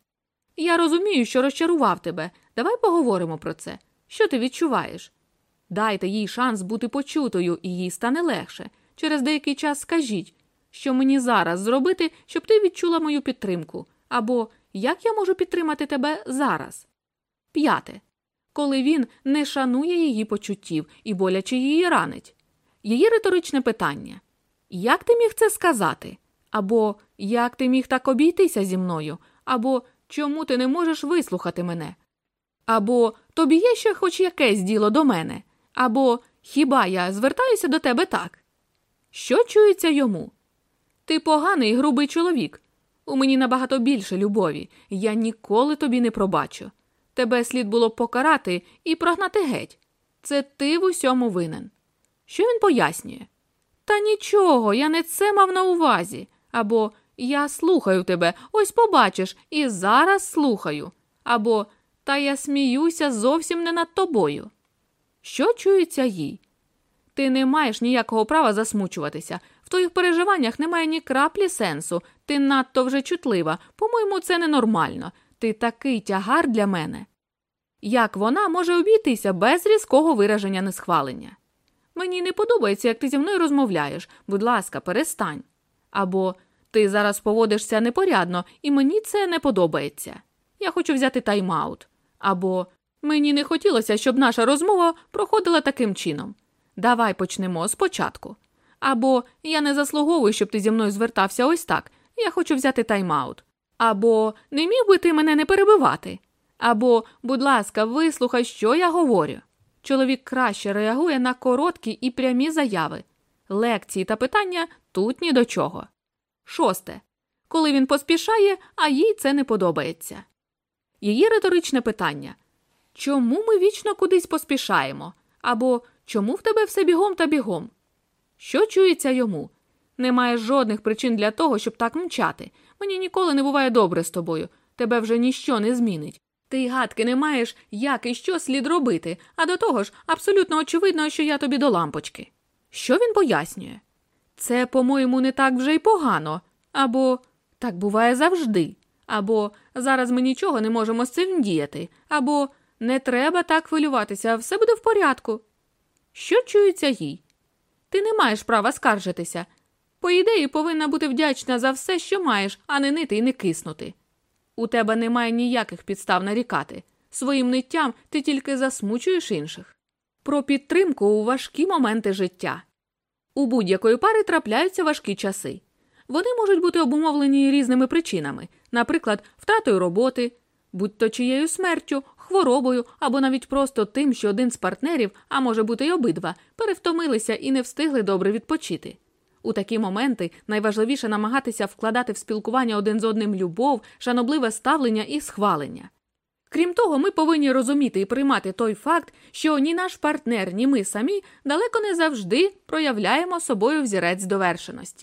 Я розумію, що розчарував тебе. Давай поговоримо про це. Що ти відчуваєш? Дайте їй шанс бути почутою, і їй стане легше. Через деякий час скажіть, що мені зараз зробити, щоб ти відчула мою підтримку, або як я можу підтримати тебе зараз. П'яте. Коли він не шанує її почуттів і боляче її ранить. Її риторичне питання Як ти міг це сказати? Або як ти міг так обійтися зі мною, або чому ти не можеш вислухати мене? Або тобі є ще хоч якесь діло до мене, або хіба я звертаюся до тебе так? Що чується йому? Ти поганий грубий чоловік. У мені набагато більше любові, я ніколи тобі не пробачу. Тебе слід було покарати і прогнати геть. Це ти в усьому винен. Що він пояснює? Та нічого, я не це мав на увазі. Або я слухаю тебе, ось побачиш, і зараз слухаю. Або Та я сміюся зовсім не над тобою. Що чується їй? Ти не маєш ніякого права засмучуватися. В твоїх переживаннях немає ні краплі сенсу. Ти надто вже чутлива. По-моєму, це ненормально. Ти такий тягар для мене. Як вона може обійтися без різкого вираження несхвалення? Мені не подобається, як ти зі мною розмовляєш. Будь ласка, перестань. Або ти зараз поводишся непорядно, і мені це не подобається. Я хочу взяти тайм-аут. Або мені не хотілося, щоб наша розмова проходила таким чином. Давай почнемо спочатку. Або я не заслуговую, щоб ти зі мною звертався ось так. Я хочу взяти тайм-аут. Або не міг би ти мене не перебивати. Або, будь ласка, вислухай, що я говорю. Чоловік краще реагує на короткі і прямі заяви. Лекції та питання тут ні до чого. Шосте. Коли він поспішає, а їй це не подобається. Її риторичне питання Чому ми вічно кудись поспішаємо? Або чому в тебе все бігом та бігом? Що чується йому? Немає жодних причин для того, щоб так мчати. Мені ніколи не буває добре з тобою. Тебе вже ніщо не змінить. Ти й гадки не маєш, як і що слід робити, а до того ж, абсолютно очевидно, що я тобі до лампочки. Що він пояснює? Це, по-моєму, не так вже й погано. Або так буває завжди. Або зараз ми нічого не можемо з цим діяти, або не треба так хвилюватися, все буде в порядку. Що чується їй? Ти не маєш права скаржитися. По ідеї, повинна бути вдячна за все, що маєш, а не нити і не киснути. У тебе немає ніяких підстав нарікати. Своїм ниттям ти тільки засмучуєш інших. Про підтримку у важкі моменти життя. У будь-якої пари трапляються важкі часи. Вони можуть бути обумовлені різними причинами, наприклад, втратою роботи, будь-то чиєю смертю, хворобою або навіть просто тим, що один з партнерів, а може бути й обидва, перевтомилися і не встигли добре відпочити. У такі моменти найважливіше намагатися вкладати в спілкування один з одним любов, шанобливе ставлення і схвалення. Крім того, ми повинні розуміти і приймати той факт, що ні наш партнер, ні ми самі далеко не завжди проявляємо собою взірець довершеності.